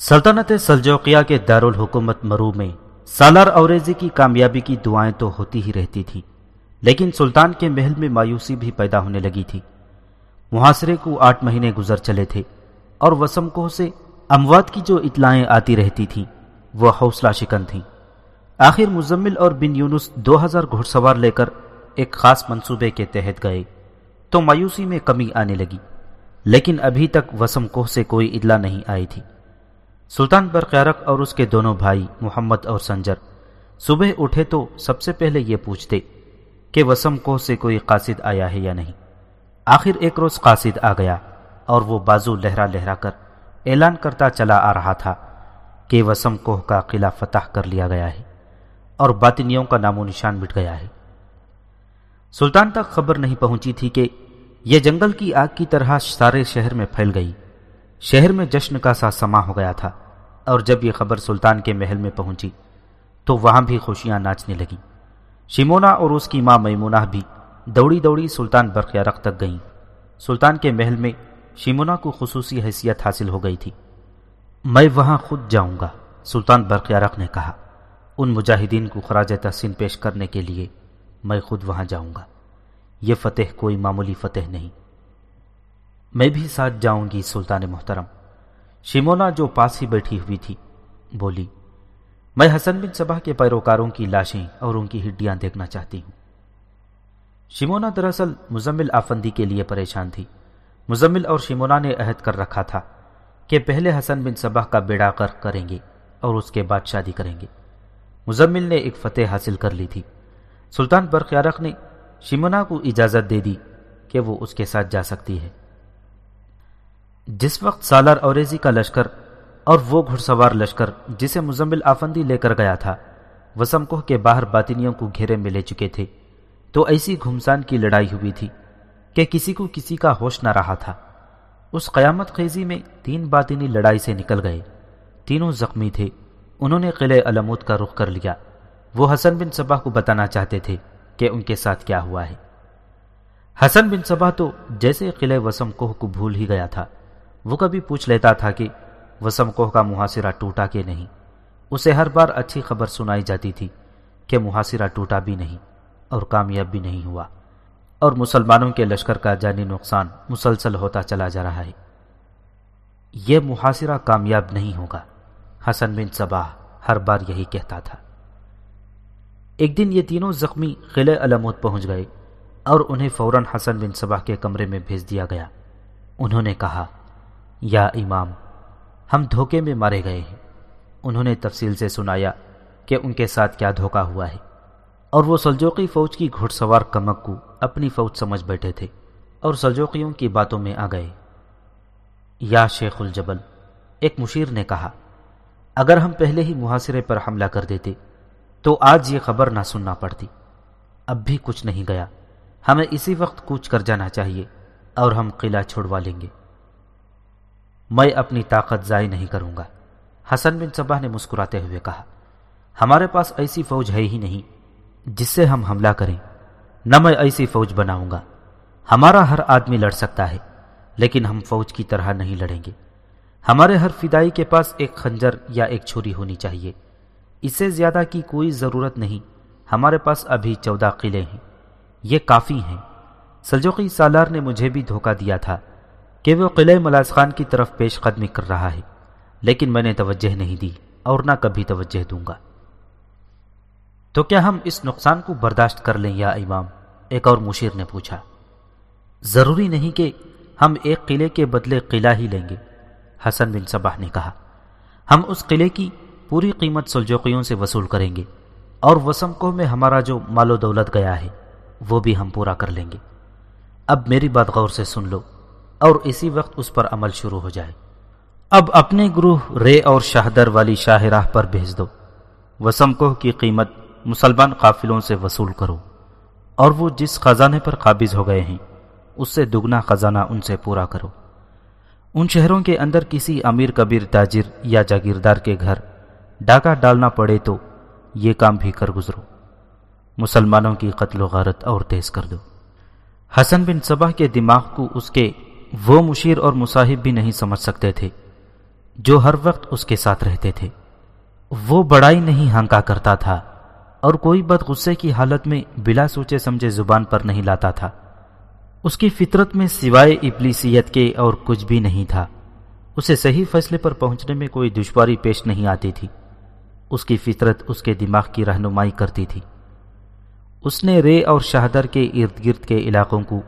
सल्तनत सलजोकिया के दारुल हुकूमत मरू में सालार औरेजी की कामयाबी की दुआएँ तो होती ही रहती थीं, लेकिन सुल्तान के महल में मायूसी भी पैदा होने लगी थी। मुहासरे को आठ महीने गुजर चले थे और वसमकोह से अमवात की जो इतलाएँ आती रहती थीं, वह हौसला शिकन थीं। आखिर मुजम्मिल और बिन यूनुस 2000 घुड़सवार लेकर एक खास मंसूबे के तहत गए तो मायूसी में कमी आने लगी, लेकिन अभी तक वसम कोह से कोई इतला नहीं आई थी। सुल्तान बरक्यारक और उसके दोनों भाई, मोहम्मद और संजर, सुबह उठे तो सबसे पहले ये पूछते कि वसम कोह से कोई कासिद आया है या नहीं। आखिर एक रोज कासिद आ गया और वो बाजू लहरा लहरा कर ऐलान करता चला आ रहा था कि वसम कोह का किला फतह कर लिया गया है और बातिनियों का नामो निशान मिट गया है। सुल्तान तक खबर नहीं पहुँची थी कि यह जंगल की आग की तरह सारे शहर में फैल गई शहर में जश्न का सा समा हो गया था, और जब यह खबर सुल्तान के महल में पहुँची तो वहाँ भी खुशियाँ नाचने लगी। शिमोना और उसकी माँ मैमुना भी दौड़ी दौड़ी सुल्तान बरख्यारक तक गईं। सुल्तान के महल में शिमोना को खसूसी हैसियत हासिल हो गई थी। मैं वहाँ खुद जाऊँगा, सुल्तान बरख्यारक ने कहा। उन मुजाहिदीन को खराज तहसीन पेश करने के लिए मैं खुद वहाँ जाऊँगा। ये फतेह कोई मामूली फतेह नहीं। मैं भी साथ जाऊँगी सुल्तान मोहतरम। शिमोना जो पास ही बैठी हुई थी, बोली, मैं हसन बिन सबा के पैरोकारों की लाशें और उनकी हिड्डियाँ देखना चाहती हूँ। शिमोना दरअसल मुजम्मिल आफंदी के लिए परेशान थी। मुजम्मिल और शिमोना ने अहद कर रखा था कि पहले हसन बिन सबा का बेड़ा कर करेंगे और उसके बाद शादी करेंगे। मुजम्मिल ने एक फतेह हासिल कर ली थी। सुल्तान बरख्यारक ने शिमोना को इजाज़त दे दी कि वो उसके साथ जा सकती है। जिस वक्त सालार औरेजी का लश्कर और वो घुड़सवार लश्कर जिसे मुजम्मिल आफंदी लेकर गया था, वसमकोह के बाहर बातिनियों को घेरे में ले चुके थे तो ऐसी घुमसान की लड़ाई हुई थी कि किसी को किसी का होश न रहा था। उस कयामत खेजी में तीन बातिनी लड़ाई से निकल गए। तीनों जख्मी थे। उन्होंने किले अलमूद का रुख कर लिया। वो हसन बिन सबा को बताना चाहते थे कि उनके साथ क्या हुआ है। हसन बिन सबा तो जैसे किले वसम कोह को भूल ही गया था। वो कभी पूछ लेता था कि वसम कोह का मुहासिरा टूटा कि नहीं। उसे हर बार अच्छी खबर सुनाई जाती थी कि मुहासिरा टूटा भी नहीं और कामयाब भी नहीं हुआ। और मुसलमानों के लश्कर का जानी नुकसान मुसलसल होता चला जा रहा है। यह मुहासिरा कामयाब नहीं होगा, हसन बिन सबाह हर बार यही कहता था। एक दिन ये तीनों जख्मी किले अलमूद पहुँच गए और उन्हें फ़ौरन हसन बिन सबाह के कमरे में भेज दिया गया। उन्होंने कहा या इमाम, हम धोखे में मारे गए हैं। उन्होंने तफसील से सुनाया कि उनके साथ क्या धोखा हुआ है। और वो सलजोकी फौज की घुड़सवार कमक को अपनी फौज समझ बैठे थे और सलजोकियों की बातों में आ गए। या शेखुल जबल, एक मुशीर ने कहा, अगर हम पहले ही मुहासिरे पर हमला कर देते तो आज ये खबर ना सुनना पड़ती। अब भी कुछ नहीं गया। हमें इसी वक्त कूच कर जाना चाहिए और हम किला छुड़वा लेंगे। मैं अपनी ताकत जाय नहीं करूँगा। हसन बिन सबाह ने मुस्कुराते हुए कहा, हमारे पास ऐसी फौज है ही नहीं, जिससे हम हमला करें। न मैं ऐसी फौज बनाऊँगा। हमारा हर आदमी लड़ सकता है, लेकिन हम फौज की तरह नहीं लड़ेंगे। हमारे हर फिदाई के पास एक खंजर या एक छुरी होनी चाहिए। इससे ज़्यादा की कोई ज़रूरत नहीं। हमारे पास अभी चौदह किले हैं। ये काफ़ी हैं। सलजोकी सालार ने मुझे भी धोखा दिया था। कि वो किले मलाज खान की तरफ़ पेश कदमी कर रहा है। लेकिन मैंने तवज्जह नहीं दी और ना कभी तवज्जह दूँगा। तो क्या हम इस नुकसान को बर्दाश्त कर लें या इमाम? एक और मुशीर ने पूछा। ज़रूरी नहीं कि हम एक किले के बदले किला ही लेंगे, हसन बिन सबाह ने कहा। हम उस किले की पूरी कीमत सुलजोकियों से वसूल करेंगे और वसमकोह में हमारा जो मालो दौलत गया है, वो भी हम पूरा कर लेंगे। अब मेरी बात गौर से सुन लो। और इसी वक्त उस पर अमल शुरू हो जाए। अब अपने गुरुह रे और शाहदर वाली शाहराह पर भेज दो। वसमकोह की कीमत मुसलमान काफिलों से वसूल करो। और वो जिस खजाने पर काबिज हो गए हैं, उससे दुगना खजाना उनसे पूरा करो। उन शहरों के अंदर किसी अमीर कबीर, ताजिर या जागीरदार के घर डाका डालना पड़े तो ये काम भी कर गुजरो। मुसलमानों की कत्ल गारत और तेज कर दो। हसन बिन सबा के दिमाग को उसके वो मुशीर और मुसाहिब भी नहीं समझ सकते थे, जो हर वक्त उसके साथ रहते थे। वो बड़ाई नहीं हंका करता था और कोई बद गुस्से की हालत में बिला सोचे समझे ज़ुबान पर नहीं लाता था। उसकी फितरत में सिवाय इबलीसियत के और कुछ भी नहीं था। उसे सही फैसले पर पहुँचने में कोई दुश्वारी पेश नहीं आती थी। उसकी फितरत उसके दिमाग की रहनुमाई करती थी। उसने रे और शाहदर के इर्द गिर्द के इलाकों को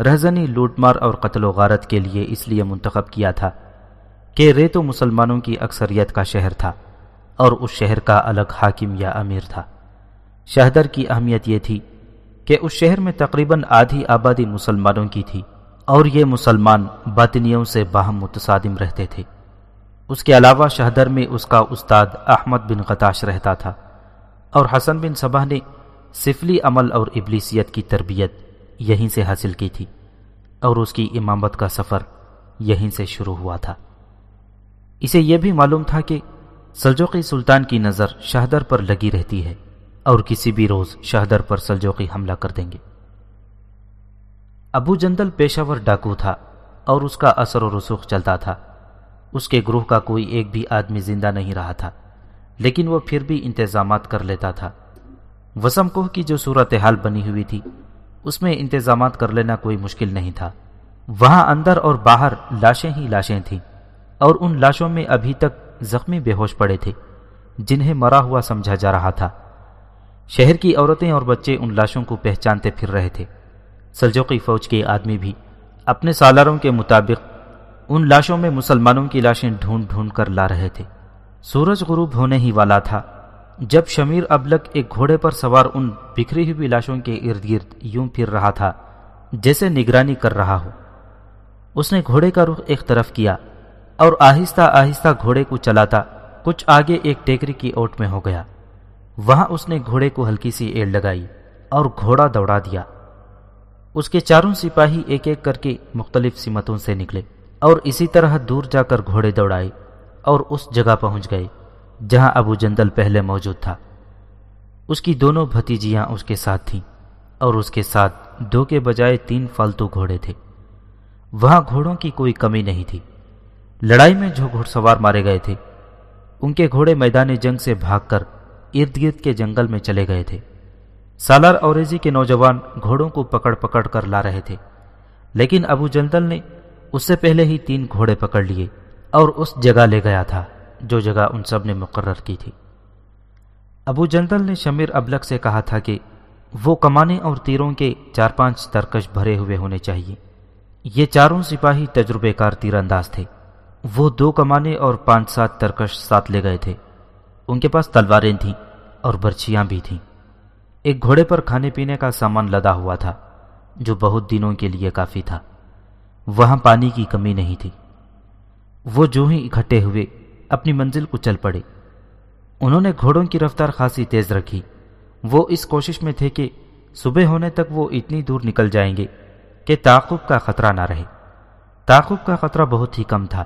रहजनी लूटमार और कत्ल गारत के लिए इसलिए मुंतखब किया था कि रे तो मुसलमानों की अक्सरियत का शहर था और उस शहर का अलग हाकिम या अमीर था। शहदर की अहमियत यह थी कि उस शहर में तकरीबन आधी आबादी मुसलमानों की थी और ये मुसलमान बातनियों से बाहम मुतसादिम रहते थे। उसके अलावा शहदर में उसका उस्ताद अहमद बिन गताश रहता था और हसन बिन सबा ने सिफली अमल और इबलीसियत की तरबियत यहीं से हासिल की थी, और उसकी इमामत का सफ़र यहीं से शुरू हुआ था। इसे यह भी मालूम था कि सलजोकी सुल्तान की नज़र शहदर पर लगी रहती है, और किसी भी रोज़ शहदर पर सलजोकी हमला कर देंगे। अबू जंदल पेशावर डाकू था, और उसका असर और रसूख चलता था। उसके ग्रुह का कोई एक भी आदमी ज़िंदा नहीं रहा था, लेकिन वह फिर भी इंतज़ाम कर लेता था। वसम कोह की जो सूरत हाल बनी हुई थी उसमें इंतज़ाम कर लेना कोई मुश्किल नहीं था। वहाँ अंदर और बाहर लाशें ही लाशें थीं और उन लाशों में अभी तक जख्मी बेहोश पड़े थे, जिन्हें मरा हुआ समझा जा रहा था। शहर की औरतें और बच्चे उन लाशों को पहचानते फिर रहे थे। सलजोकी फौज के आदमी भी अपने सालारों के मुताबिक उन लाशों में मुसलमानों की लाशें ढूंढ ढूंढ कर ला रहे थे। सूरज गुरूब होने ही वाला था। जब शमीर अबलक एक घोड़े पर सवार उन बिखरी हुई लाशों के इर्द गिर्द यूँ फिर रहा था, जैसे निगरानी कर रहा हो। उसने घोड़े का रुख एक तरफ़ किया और आहिस्ता आहिस्ता घोड़े को चलाता कुछ आगे एक टेकरी की ओट में हो गया। वहाँ उसने घोड़े को हल्की सी एड़ लगाई और घोड़ा दौड़ा दिया। उसके चारों सिपाही एक एक करके मुख्तलिफ़ सिमतों से निकले और इसी तरह दूर जाकर घोड़े दौड़ाए और उस जगह पहुँच गए। जहाँ अबू जंदल पहले मौजूद था। उसकी दोनों भतीजियाँ उसके साथ थीं और उसके साथ दो के बजाय तीन फालतू घोड़े थे। वहाँ घोड़ों की कोई कमी नहीं थी। लड़ाई में जो घुड़सवार मारे गए थे, उनके घोड़े मैदान जंग से भागकर इर्द गिर्द के जंगल में चले गए थे। सालार औरेजी के नौजवान घोड़ों को पकड़ पकड़ कर ला रहे थे, लेकिन अबू जंदल ने उससे पहले ही तीन घोड़े पकड़ लिए और उस जगह ले गया था। जो जगह उन सबने मुकर्र की थी। अबू जंदल ने शमीर अबलक से कहा था कि वो कमाने और तीरों के चार पाँच तरकश भरे हुए होने चाहिए। ये चारों सिपाही तजुर्बेकार तीरंदाज थे। वो दो कमाने और पाँच सात तरकश साथ ले गए थे। उनके पास तलवारें थीं और बर्छियाँ भी थीं। एक घोड़े पर खाने पीने का सामान लदा हुआ था, जो बहुत दिनों के लिए काफ़ी था। वहाँ पानी की कमी नहीं थी। वो जो ही इकट्ठे हुए अपनी मंजिल को चल पड़े। उन्होंने घोड़ों की रफ्तार खासी तेज रखी। वो इस कोशिश में थे कि सुबह होने तक वो इतनी दूर निकल जाएँगे कि ताकुब का खतरा ना रहे। ताकुब का खतरा बहुत ही कम था,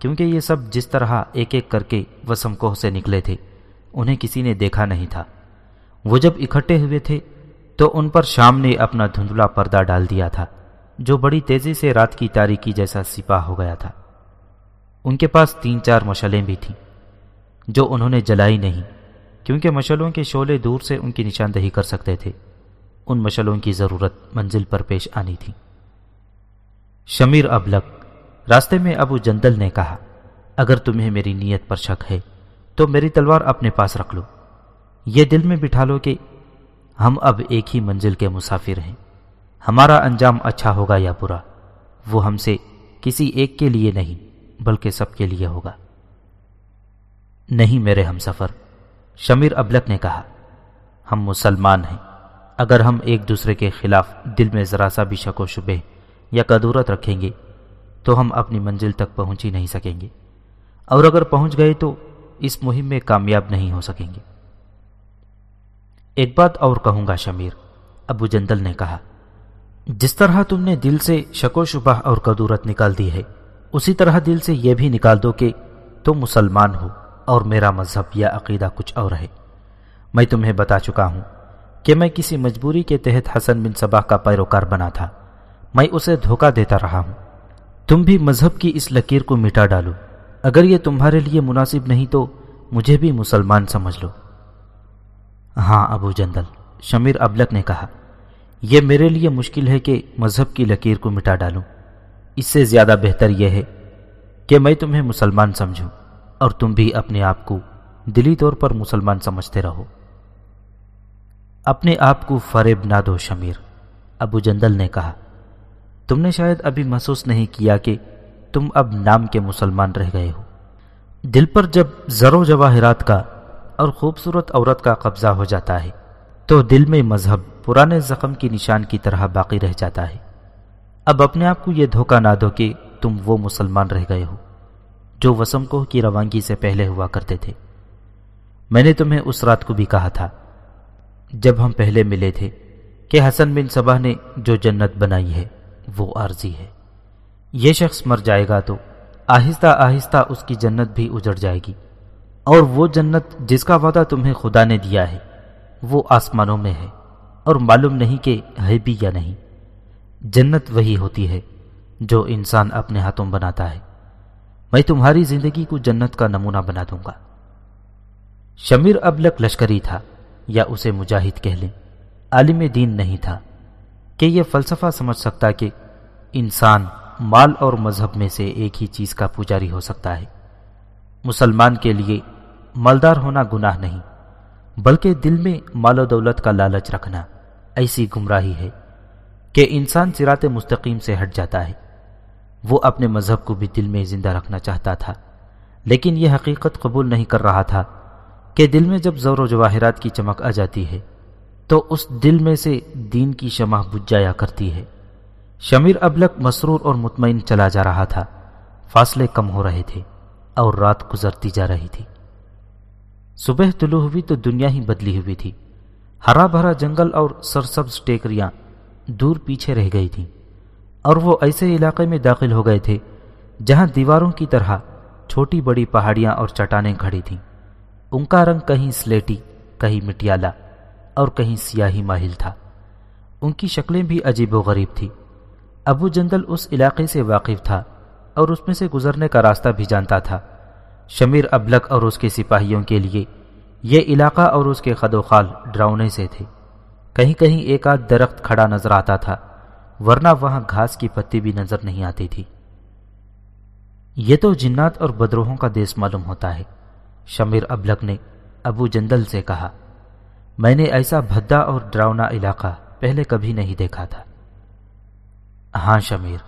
क्योंकि ये सब जिस तरह एक एक करके वसमकोह से निकले थे, उन्हें किसी ने देखा नहीं था। वो जब इकट्ठे हुए थे तो उन पर शाम ने अपना धुंधला पर्दा डाल दिया था, जो बड़ी तेज़ी से रात की तारीकी जैसा सिपा हो गया था। उनके पास तीन चार मशलें भी थीं, जो उन्होंने जलाई नहीं, क्योंकि मशलों के शोले दूर से उनकी निशानदेही कर सकते थे। उन मशलों की ज़रूरत मंजिल पर पेश आनी थी। शमीर अबलक रास्ते में अबू जंदल ने कहा, अगर तुम्हें मेरी नीयत पर शक है तो मेरी तलवार अपने पास रख लो। ये दिल में बिठा लो कि हम अब एक ही मंजिल के मुसाफिर हैं। हमारा अंजाम अच्छा होगा या बुरा, वो हमसे किसी एक के लिए नहीं। बल्कि सबके लिए होगा। नहीं मेरे हम सफ़र, शमीर अबलक ने कहा, हम मुसलमान हैं। अगर हम एक दूसरे के खिलाफ दिल में जरा सा भी शको शुबे या कदूरत रखेंगे तो हम अपनी मंजिल तक पहुँच ही नहीं सकेंगे। और अगर पहुँच गए तो इस मुहिम में कामयाब नहीं हो सकेंगे। एक बात और कहूँगा शमीर, अबू जंदल ने कहा, जिस तरह तुमने दिल से शको शुबह और कदूरत निकाल दी है उसी तरह दिल से यह भी निकाल दो कि तुम मुसलमान हो और मेरा मज़हब या अकीदा कुछ और है मैं तुम्हें बता चुका हूँ कि मैं किसी मजबूरी के तहत हसन बिन सबाह का पैरोकार बना था। मैं उसे धोखा देता रहा हूँ। तुम भी मज़हब की इस लकीर को मिटा डालो। अगर ये तुम्हारे लिए मुनासिब नहीं तो मुझे भी मुसलमान समझ लो। हाँ अबू जंदल, शमीर अबलक ने कहा, यह मेरे लिए मुश्किल है कि मज़हब की लकीर को मिटा डालूं। इससे ज़्यादा बेहतर यह है कि मैं तुम्हें मुसलमान समझूं और तुम भी अपने आप को दिली तौर पर मुसलमान समझते रहो। अपने आप को फरेब ना दो, शमीर, अबू जंदल ने कहा। तुमने शायद अभी महसूस नहीं किया कि तुम अब नाम के मुसलमान रह गए हो। दिल पर जब जरो जवाहरात का और खूबसूरत औरत का कब्जा हो जाता है तो दिल में मज़हब पुराने जख्म की निशान की तरह बाकी रह जाता है। अब अपने आप को यह धोखा ना दो कि तुम वो मुसलमान रह गए हो, जो वसमकोह की रवानगी से पहले हुआ करते थे। मैंने तुम्हें उस रात को भी कहा था, जब हम पहले मिले थे, कि हसन बिन सबा ने जो जन्नत बनाई है, वो आर्जी है। ये शख्स मर जाएगा तो आहिस्ता आहिस्ता उसकी जन्नत भी उजड़ जाएगी, और वो जन्नत जिसका वादा तुम्हें खुदा ने दिया है, वो आसमानों में है, और मालूम नहीं कि है भी या नहीं। जन्नत वही होती है, जो इंसान अपने हाथों बनाता है। मैं तुम्हारी ज़िंदगी को जन्नत का नमूना बना दूँगा। शमीर अबलक लश्करी था, या उसे मुजाहिद कह लें। आलिम दीन नहीं था, कि यह फलसफा समझ सकता कि इंसान माल और मज़हब में से एक ही चीज़ का पुजारी हो सकता है। मुसलमान के लिए मालदार होना गुनाह नहीं, बल्कि दिल में मालो दौलत का लालच रखना ऐसी गुमराही है। कि इंसान सिरात मुस्तकीम से हट जाता है। वो अपने मज़हब को भी दिल में ज़िंदा रखना चाहता था, लेकिन यह हकीकत कबूल नहीं कर रहा था कि दिल में जब ज़ोर जवाहरात की चमक आ जाती है तो उस दिल में से दीन की शमा बुझ जाया करती है। शमीर अबलक मसरूर और मुतमिन चला जा रहा था। फासले कम हो रहे थे और रात गुजरती जा रही थी। सुबह तुलू हुई तो दुनिया ही बदली हुई थी। हरा भरा जंगल और सरसब्ज टेकरियाँ दूर पीछे रह गई थी और वो ऐसे इलाके में दाखिल हो गए थे जहाँ दीवारों की तरह छोटी बड़ी पहाड़ियाँ और चट्टानें खड़ी थीं। उनका रंग कहीं स्लेटी, कहीं मिटियाला और कहीं सियाही माहिल था। उनकी शक्लें भी अजीब गरीब थी। अबू जंदल उस इलाके से वाकिफ था और उसमें से गुजरने का रास्ता भी जानता था। शमीर अबलक और उसके सिपाहियों के लिए यह इलाका और उसके खदोखाल ड्राउने से थे। कहीं कहीं एक आध दरख्त खड़ा नज़र आता था, वरना वहाँ घास की पत्ती भी नज़र नहीं आती थी। ये तो जिन्नात और बदरोहों का देश मालूम होता है, शमीर अबलक ने अबू जंदल से कहा। मैंने ऐसा भद्दा और ड्रावना इलाका पहले कभी नहीं देखा था। हाँ शमीर,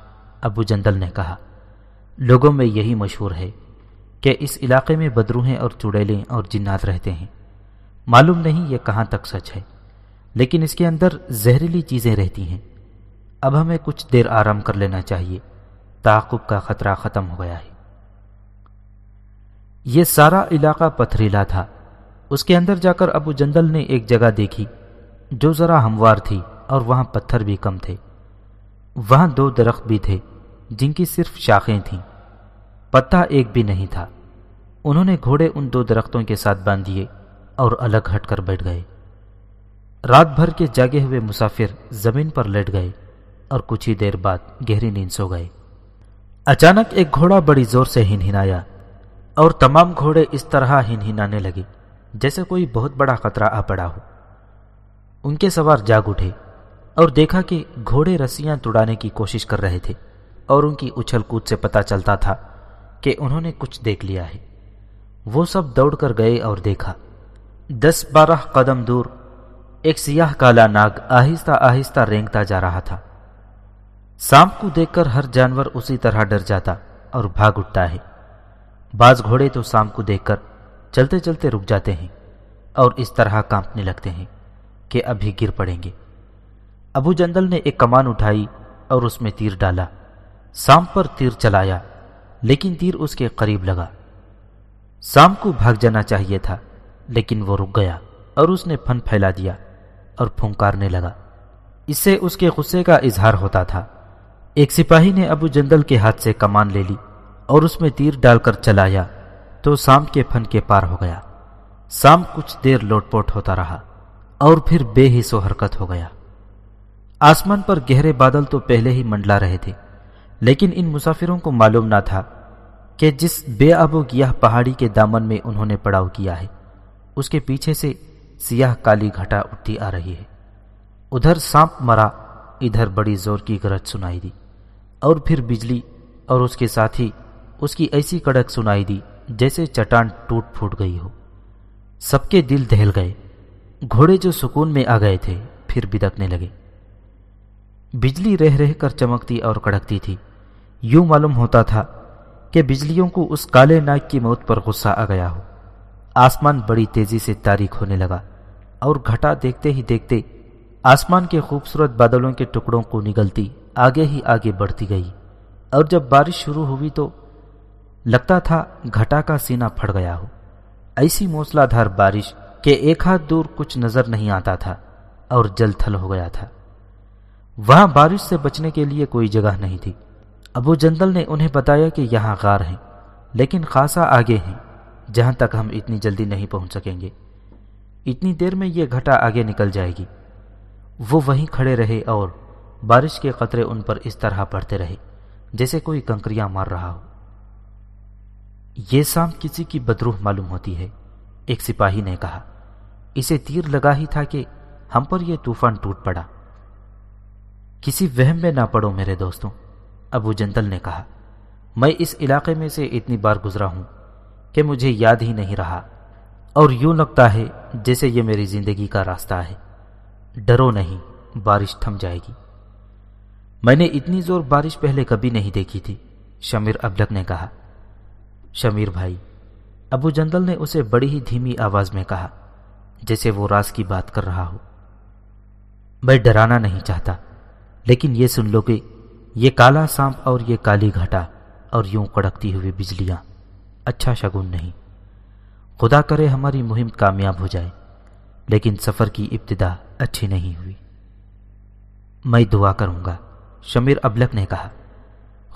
अबू जंदल ने कहा, लोगों में यही मशहूर है कि इस इलाके में बदरूहें और चुड़ैलें और जिन्नात रहते हैं। मालूम नहीं ये कहाँ तक सच है। लेकिन इसके अंदर जहरीली चीज़ें रहती हैं। अब हमें कुछ देर आराम कर लेना चाहिए। ताकुब का खतरा खत्म हो गया है। यह सारा इलाका पथरीला था। उसके अंदर जाकर अबू जंदल ने एक जगह देखी, जो जरा हमवार थी और वहाँ पत्थर भी कम थे। वहाँ दो दरख्त भी थे, जिनकी सिर्फ़ शाखें थीं। पत्ता एक भी नहीं था। उन्होंने घोड़े उन दो दरख्तों के साथ बाँध दिए और अलग हटकर बैठ गए। रात भर के जागे हुए मुसाफिर ज़मीन पर लेट गए और कुछ ही देर बाद गहरी नींद सो गए। अचानक एक घोड़ा बड़ी ज़ोर से हिनहिनाया और तमाम घोड़े इस तरह हिनहिनाने लगे, जैसे कोई बहुत बड़ा खतरा आ पड़ा हो। उनके सवार जाग उठे और देखा कि घोड़े रस्सियाँ तुड़ाने की कोशिश कर रहे थे और उनकी उछल कूद से पता चलता था कि उन्होंने कुछ देख लिया है। वो सब दौड़कर गए और देखा, दस बारह कदम दूर एक सियाह काला नाग आहिस्ता आहिस्ता रेंगता जा रहा था। सांप को देखकर हर जानवर उसी तरह डर जाता और भाग उठता है। बाज घोड़े तो सांप को देखकर चलते चलते रुक जाते हैं और इस तरह कांपने लगते हैं कि अभी गिर पड़ेंगे। अबू जंदल ने एक कमान उठाई और उसमें तीर डाला। सांप पर तीर चलाया, लेकिन तीर उसके करीब लगा। सांप को भाग जाना चाहिए था, लेकिन वो रुक गया और उसने फन फैला दिया। और फुंकारने लगा। इससे उसके गुस्से का इजहार होता था। एक सिपाही ने अबू जंदल के हाथ से कमान ले ली और उसमें तीर डालकर चलाया तो सांप के फन के पार हो गया। सांप कुछ देर लोटपोट होता रहा और फिर बेहिसो हरकत हो गया। आसमान पर गहरे बादल तो पहले ही मंडला रहे थे, लेकिन इन मुसाफिरों को मालूम ना था कि जिस बेअबो गियाह पहाड़ी के दामन में उन्होंने पड़ाव किया है, उसके पीछे से सियाह काली घटा उठती आ रही है। उधर सांप मरा, इधर बड़ी ज़ोर की गरज सुनाई दी, और फिर बिजली और उसके साथ ही उसकी ऐसी कड़क सुनाई दी जैसे चट्टान टूट फूट गई हो। सबके दिल दहल गए। घोड़े जो सुकून में आ गए थे, फिर बिदकने लगे। बिजली रह रह कर चमकती और कड़कती थी। यूँ मालूम होता था कि बिजलियों को उस काले नाग की मौत पर गुस्सा आ गया हो। आसमान बड़ी तेज़ी से तारीख होने लगा और घटा देखते ही देखते आसमान के खूबसूरत बादलों के टुकड़ों को निगलती, आगे ही आगे बढ़ती गई। और जब बारिश शुरू हुई तो लगता था घटा का सीना फट गया हो। ऐसी मूसलाधार बारिश के एक हाथ दूर कुछ नज़र नहीं आता था और जल थल हो गया था। वहाँ बारिश से बचने के लिए कोई जगह नहीं थी। अबू जंदल ने उन्हें बताया कि यहाँ गार है, लेकिन खासा आगे हैं। जहाँ तक हम इतनी जल्दी नहीं पहुँच सकेंगे। इतनी देर में यह घटा आगे निकल जाएगी। वो वहीं खड़े रहे और बारिश के कतरे उन पर इस तरह पड़ते रहे, जैसे कोई कंकरियाँ मार रहा हो। यह शाम किसी की बदरूह मालूम होती है, एक सिपाही ने कहा। इसे तीर लगा ही था कि हम पर यह तूफ़ान टूट पड़ा। किसी वहम में ना पड़ो मेरे दोस्तों, अबू जंदल ने कहा। मैं इस इलाके में से इतनी बार गुजरा हूँ कि मुझे याद ही नहीं रहा। और यूँ लगता है जैसे ये मेरी ज़िंदगी का रास्ता है। डरो नहीं, बारिश थम जाएगी। मैंने इतनी ज़ोर बारिश पहले कभी नहीं देखी थी, शमीर अबलक ने कहा। शमीर भाई, अबू जंदल ने उसे बड़ी ही धीमी आवाज़ में कहा, जैसे वो राज की बात कर रहा हो। मैं डराना नहीं चाहता, लेकिन ये सुन लो कि ये काला सांप और ये काली घटा और यूँ कड़कती हुई बिजलियाँ। अच्छा शगुन नहीं। खुदा करे हमारी मुहिम कामयाब हो जाए, लेकिन सफ़र की इब्तदा अच्छी नहीं हुई। मैं दुआ करूँगा, शमीर अबलक ने कहा,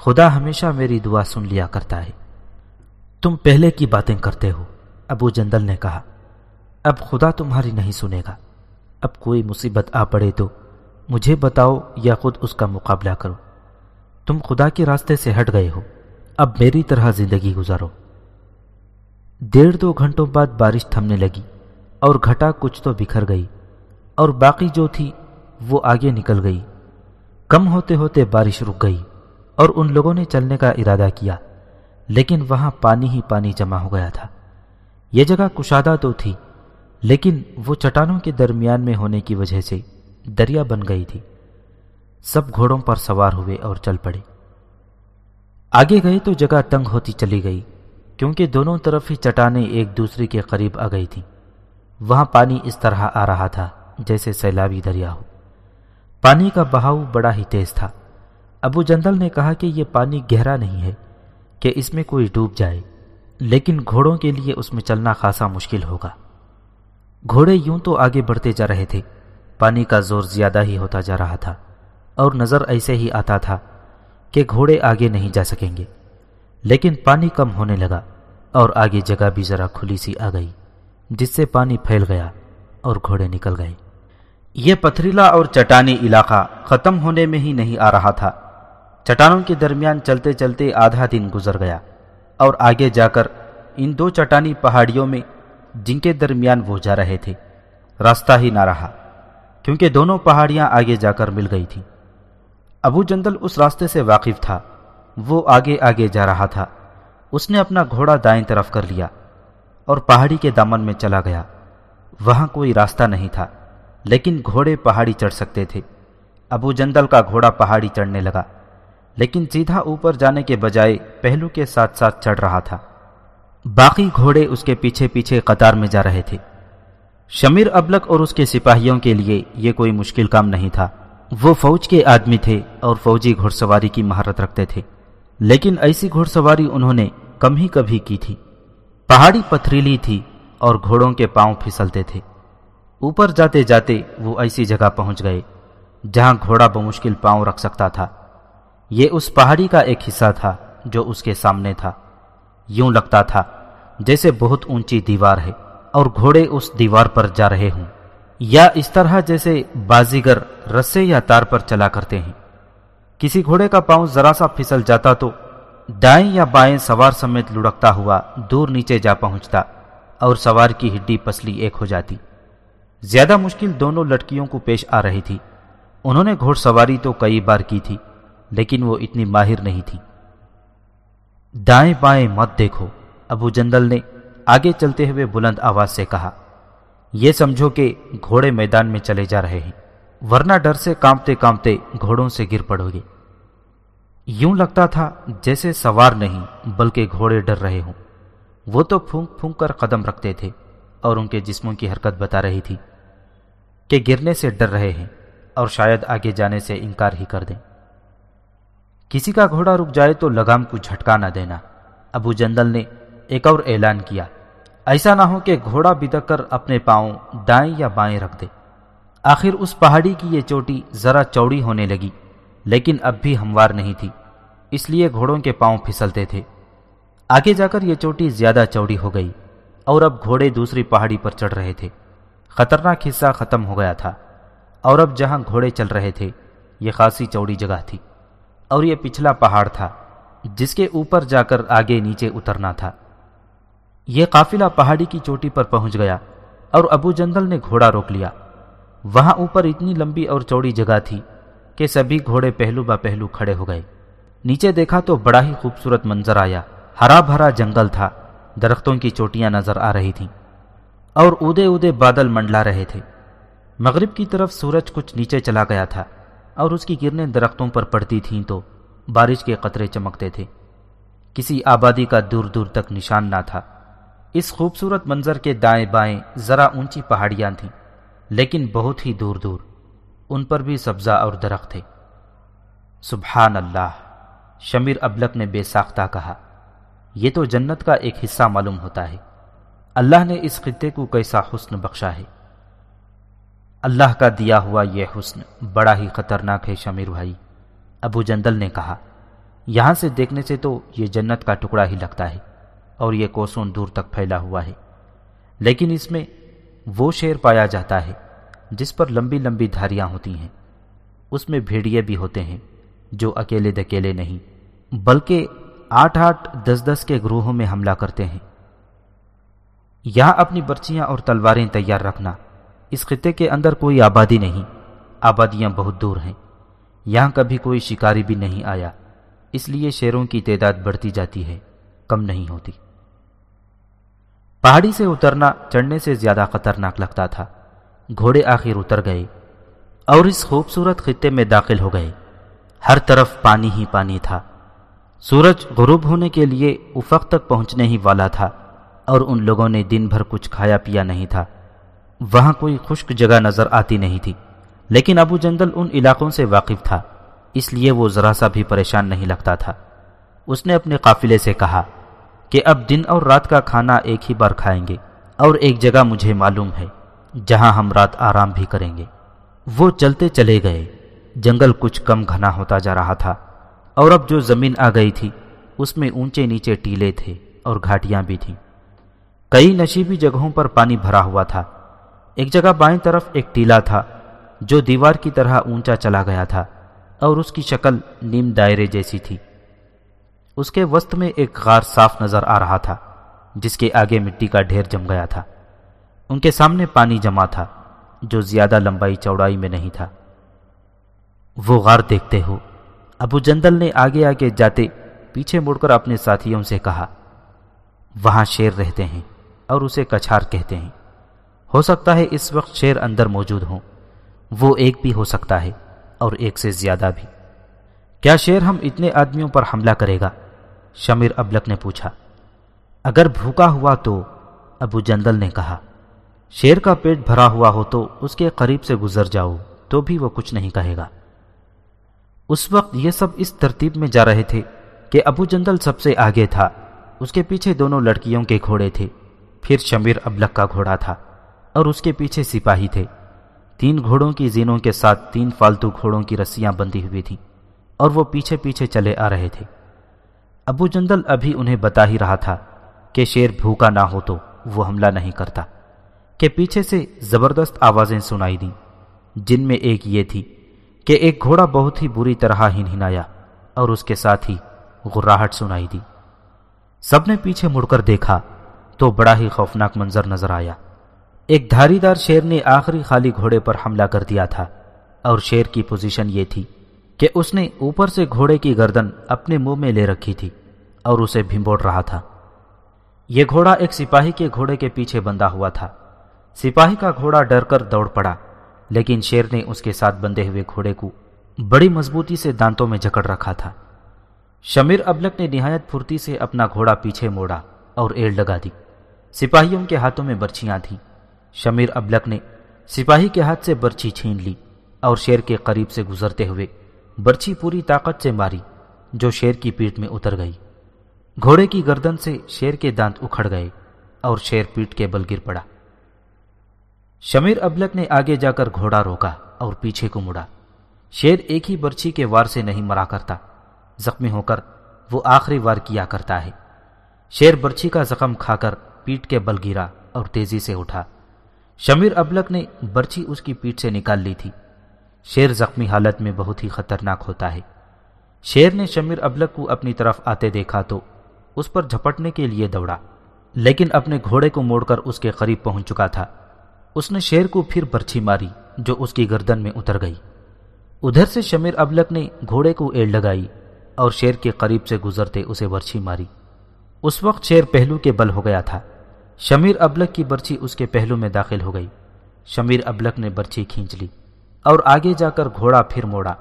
खुदा हमेशा मेरी दुआ सुन लिया करता है। तुम पहले की बातें करते हो, अबू जंदल ने कहा, अब खुदा तुम्हारी नहीं सुनेगा। अब कोई मुसीबत आ पड़े तो मुझे बताओ या खुद उसका मुकाबला करो। तुम खुदा के रास्ते से हट गए हो, अब मेरी तरह ज़िंदगी गुजारो। डेढ़ दो घंटों बाद बारिश थमने लगी और घटा कुछ तो बिखर गई और बाकी जो थी वो आगे निकल गई। कम होते होते बारिश रुक गई और उन लोगों ने चलने का इरादा किया, लेकिन वहाँ पानी ही पानी जमा हो गया था। यह जगह कुशादा तो थी, लेकिन वो चट्टानों के दरमियान में होने की वजह से दरिया बन गई थी। सब घोड़ों पर सवार हुए और चल पड़े। आगे गए तो जगह तंग होती चली गई। क्योंकि दोनों तरफ़ ही चट्टाने एक दूसरे के करीब आ गई थी। वहाँ पानी इस तरह आ रहा था, जैसे सैलाबी दरिया हो। पानी का बहाव बड़ा ही तेज था। अबू जंदल ने कहा कि यह पानी गहरा नहीं है, कि इसमें कोई डूब जाए, लेकिन घोड़ों के लिए उसमें चलना खासा मुश्किल होगा। घोड़े यूँ तो आगे बढ़ते जा रहे थे, पानी का ज़ोर ज़्यादा ही होता जा रहा था, और नज़र ऐसे ही आता था कि घोड़े आगे नहीं जा सकेंगे। लेकिन पानी कम होने लगा और आगे जगह भी जरा खुली सी आ गई, जिससे पानी फैल गया और घोड़े निकल गए। यह पथरीला और चटानी इलाका खत्म होने में ही नहीं आ रहा था। चट्टानों के दरमियान चलते चलते आधा दिन गुजर गया और आगे जाकर इन दो चट्टानी पहाड़ियों में, जिनके दरमियान वो जा रहे थे, रास्ता ही ना रहा, क्योंकि दोनों पहाड़ियाँ आगे जाकर मिल गई थी। अबू जंदल उस रास्ते से वाकिफ था वो आगे आगे जा रहा था। उसने अपना घोड़ा दाएँ तरफ़ कर लिया और पहाड़ी के दामन में चला गया। वहाँ कोई रास्ता नहीं था, लेकिन घोड़े पहाड़ी चढ़ सकते थे। अबू जंदल का घोड़ा पहाड़ी चढ़ने लगा, लेकिन सीधा ऊपर जाने के बजाय पहलू के साथ साथ चढ़ रहा था। बाकी घोड़े उसके पीछे पीछे कतार में जा रहे थे। शमीर अबलक और उसके सिपाहियों के लिए यह कोई मुश्किल काम नहीं था। वो फौज के आदमी थे और फौजी घुड़सवारी की महारत रखते थे। लेकिन ऐसी घुड़सवारी उन्होंने कम ही कभी की थी। पहाड़ी पथरीली थी और घोड़ों के पाँव फिसलते थे। ऊपर जाते जाते वो ऐसी जगह पहुँच गए, जहाँ घोड़ा बमुश्किल पाँव रख सकता था। ये उस पहाड़ी का एक हिस्सा था जो उसके सामने था। यूँ लगता था जैसे बहुत ऊँची दीवार है और घोड़े उस दीवार पर जा रहे हों, या इस तरह जैसे बाजीगर रस्से या तार पर चला करते हैं। किसी घोड़े का पाँव जरा सा फिसल जाता तो दाएँ या बाएँ सवार समेत लुढ़कता हुआ दूर नीचे जा पहुँचता और सवार की हिड्डी पसली एक हो जाती। ज़्यादा मुश्किल दोनों लड़कियों को पेश आ रही थी। उन्होंने घोड़सवारी तो कई बार की थी, लेकिन वो इतनी माहिर नहीं थी। दाएँ बाएँ मत देखो, अबू जंदल ने आगे चलते हुए बुलंद आवाज़ से कहा यह समझो कि घोड़े मैदान में चले जा रहे हैं। वरना डर से कांपते कांपते घोड़ों से गिर पड़ोगे। यूँ लगता था जैसे सवार नहीं, बल्कि घोड़े डर रहे हों। वो तो फूंक फूंक कर कदम रखते थे और उनके जिस्मों की हरकत बता रही थी कि गिरने से डर रहे हैं और शायद आगे जाने से इनकार ही कर दें। किसी का घोड़ा रुक जाए तो लगाम को झटका ना देना। अबू जंदल ने एक और ऐलान किया। ऐसा ना हो कि घोड़ा बिदक कर अपने पाँव दाएँ या बाएँ रख दे। आखिर उस पहाड़ी की ये चोटी जरा चौड़ी होने लगी, लेकिन अब भी हमवार नहीं थी, इसलिए घोड़ों के पाँव फिसलते थे। आगे जाकर यह चोटी ज़्यादा चौड़ी हो गई, और अब घोड़े दूसरी पहाड़ी पर चढ़ रहे थे। खतरनाक हिस्सा खत्म हो गया था, और अब जहाँ घोड़े चल रहे थे, ये खासी चौड़ी जगह थी, और यह पिछला पहाड़ था, जिसके ऊपर जाकर आगे नीचे उतरना था। यह काफिला पहाड़ी की चोटी पर पहुँच गया, और अबू जंदल ने घोड़ा रोक लिया। वहाँ ऊपर इतनी लंबी और चौड़ी जगह थी कि सभी घोड़े पहलू बा पहलू खड़े हो गए। नीचे देखा तो बड़ा ही खूबसूरत मंजर आया। हरा भरा जंगल था। दरख्तों की चोटियाँ नज़र आ रही थीं। और उदे उदे बादल मंडला रहे थे। मगरिब की तरफ़ सूरज कुछ नीचे चला गया था और उसकी किरणें दरख्तों पर पड़ती थीं तो बारिश के कतरे चमकते थे। किसी आबादी का दूर दूर तक निशान ना था। इस खूबसूरत मंजर के दाएँ बाएँ जरा ऊँची पहाड़ियाँ थीं। लेकिन बहुत ही दूर दूर उन पर भी सब्जा और दरख्त थे। सुबहान अल्लाह शमीर अबलक ने बेसाख्ता कहा यह तो जन्नत का एक हिस्सा मालूम होता है। अल्लाह ने इस खत्े को कैसा हुस्न बख्शा है? अल्लाह का दिया हुआ यह हुस्न बड़ा ही खतरनाक है शमीर भाई, अबू जंदल ने कहा। यहाँ से देखने से तो यह जन्नत का टुकड़ा ही लगता है और यह कोसों दूर तक फैला हुआ है। लेकिन इसमें वो शेर पाया जाता है, जिस पर लंबी लंबी धारियाँ होती हैं। उसमें भेड़िए भी होते हैं, जो अकेले दकेले नहीं, बल्कि आठ आठ दस दस के ग्रोहों में हमला करते हैं। यहाँ अपनी बर्चियाँ और तलवारें तैयार रखना, इस खत्े के अंदर कोई आबादी नहीं, आबादियाँ बहुत दूर हैं। यहाँ कभी कोई शिकारी भी नहीं आया, इसलिए शेरों की तादाद बढ़ती जाती है, कम नहीं होती। पहाड़ी से उतरना, चढ़ने से ज़्यादा खतरनाक लगता था। घोड़े आखिर उतर गए और इस खूबसूरत खत्े में दाखिल हो गए। हर तरफ़ पानी ही पानी था। सूरज गुरूब होने के लिए उफक तक पहुँचने ही वाला था और उन लोगों ने दिन भर कुछ खाया पिया नहीं था। वहाँ कोई खुश्क जगह नज़र आती नहीं थी, लेकिन अबू जंदल उन इलाकों से वाकिफ था, इसलिए वो जरा सा भी परेशान नहीं लगता था। उसने अपने काफिले से कहा कि अब दिन और रात का खाना एक ही बार खाएँगे, और एक जगह मुझे मालूम है, जहाँ हम रात आराम भी करेंगे। वो चलते चले गए। जंगल कुछ कम घना होता जा रहा था, और अब जो ज़मीन आ गई थी, उसमें ऊँचे नीचे टीले थे और घाटियाँ भी थीं। कई नशीबी जगहों पर पानी भरा हुआ था। एक जगह बाएँ तरफ़ एक टीला था, जो दीवार की तरह ऊँचा चला गया था, और उसकी शक्ल नीम दायरे जैसी थी। उसके वस्त में एक गार साफ़ नज़र आ रहा था, जिसके आगे मिट्टी का ढेर जम गया था। उनके सामने पानी जमा था, जो ज़्यादा लंबाई चौड़ाई में नहीं था। वो गार देखते हो, अबू जंदल ने आगे आगे जाते पीछे मुड़कर अपने साथियों से कहा, वहाँ शेर रहते हैं और उसे कछार कहते हैं। हो सकता है इस वक्त शेर अंदर मौजूद हो। वो एक भी हो सकता है और एक से ज़्यादा भी। क्या शेर हम इतने आदमियों पर हमला करेगा? शमीर अबलक ने पूछा। अगर भूखा हुआ तो अबू जंदल ने कहा। शेर का पेट भरा हुआ हो तो उसके करीब से गुजर जाओ तो भी वो कुछ नहीं कहेगा। उस वक्त ये सब इस तरतीब में जा रहे थे कि अबू जंदल सबसे आगे था। उसके पीछे दोनों लड़कियों के घोड़े थे। फिर शमीर अबलक का घोड़ा था और उसके पीछे सिपाही थे। तीन घोड़ों की जीनों के साथ तीन फालतू घोड़ों की रस्सियाँ बंधी हुई थीं। और वो पीछे पीछे चले आ रहे थे। अबू जंदल अभी उन्हें बता ही रहा था कि शेर भूखा ना हो तो वो हमला नहीं करता। कि पीछे से ज़बरदस्त आवाज़ें सुनाई दी, जिनमें एक ये थी कि एक घोड़ा बहुत ही बुरी तरह हिनहिनाया और उसके साथ ही गुर्राहट सुनाई दी। सबने पीछे मुड़कर देखा तो बड़ा ही खौफनाक मंजर नज़र आया। एक धारीदार शेर ने आखिरी खाली घोड़े पर हमला कर दिया था और शेर की पोजीशन ये थी कि उसने ऊपर से घोड़े की गर्दन अपने मुँह में ले रखी थी और उसे भिंबोड़ रहा था। यह घोड़ा एक सिपाही के घोड़े के पीछे बंधा हुआ था। सिपाही का घोड़ा डरकर दौड़ पड़ा, लेकिन शेर ने उसके साथ बंधे हुए घोड़े को बड़ी मजबूती से दांतों में जकड़ रखा था। शमीर अबलक ने निहायत फुर्ती से अपना घोड़ा पीछे मोड़ा और एड़ लगा दी। सिपाहियों के हाथों में बर्छियाँ थीं। शमीर अबलक ने सिपाही के हाथ से बर्छी छीन ली और शेर के करीब से गुजरते हुए बर्छी पूरी ताकत से मारी, जो शेर की पीठ में उतर गई। घोड़े की गर्दन से शेर के दांत उखड़ गए और शेर पीठ के बल गिर पड़ा। शमीर अबलक ने आगे जाकर घोड़ा रोका और पीछे को मुड़ा। शेर एक ही बर्छी के वार से नहीं मरा करता, जख्मी होकर वो आखिरी वार किया करता है। शेर बर्छी का जख्म खाकर पीठ के बल गिरा और तेज़ी से उठा। शमीर अबलक ने बर्छी उसकी पीठ से निकाल ली थी। शेर जख्मी हालत में बहुत ही खतरनाक होता है। शेर ने शमीर अबलक को अपनी तरफ़ आते देखा तो उस पर झपटने के लिए दौड़ा, लेकिन अपने घोड़े को मोड़कर उसके करीब पहुँच चुका था। उसने शेर को फिर बर्छी मारी, जो उसकी गर्दन में उतर गई। उधर से शमीर अबलक ने घोड़े को एड़ लगाई और शेर के करीब से गुजरते उसे बर्छी मारी। उस वक्त शेर पहलू के बल हो गया था। शमीर अबलक की बर्छी उसके पहलू में दाखिल हो गई। शमीर अबलक ने बर्छी खींच ली। और आगे जाकर घोड़ा फिर मोड़ा।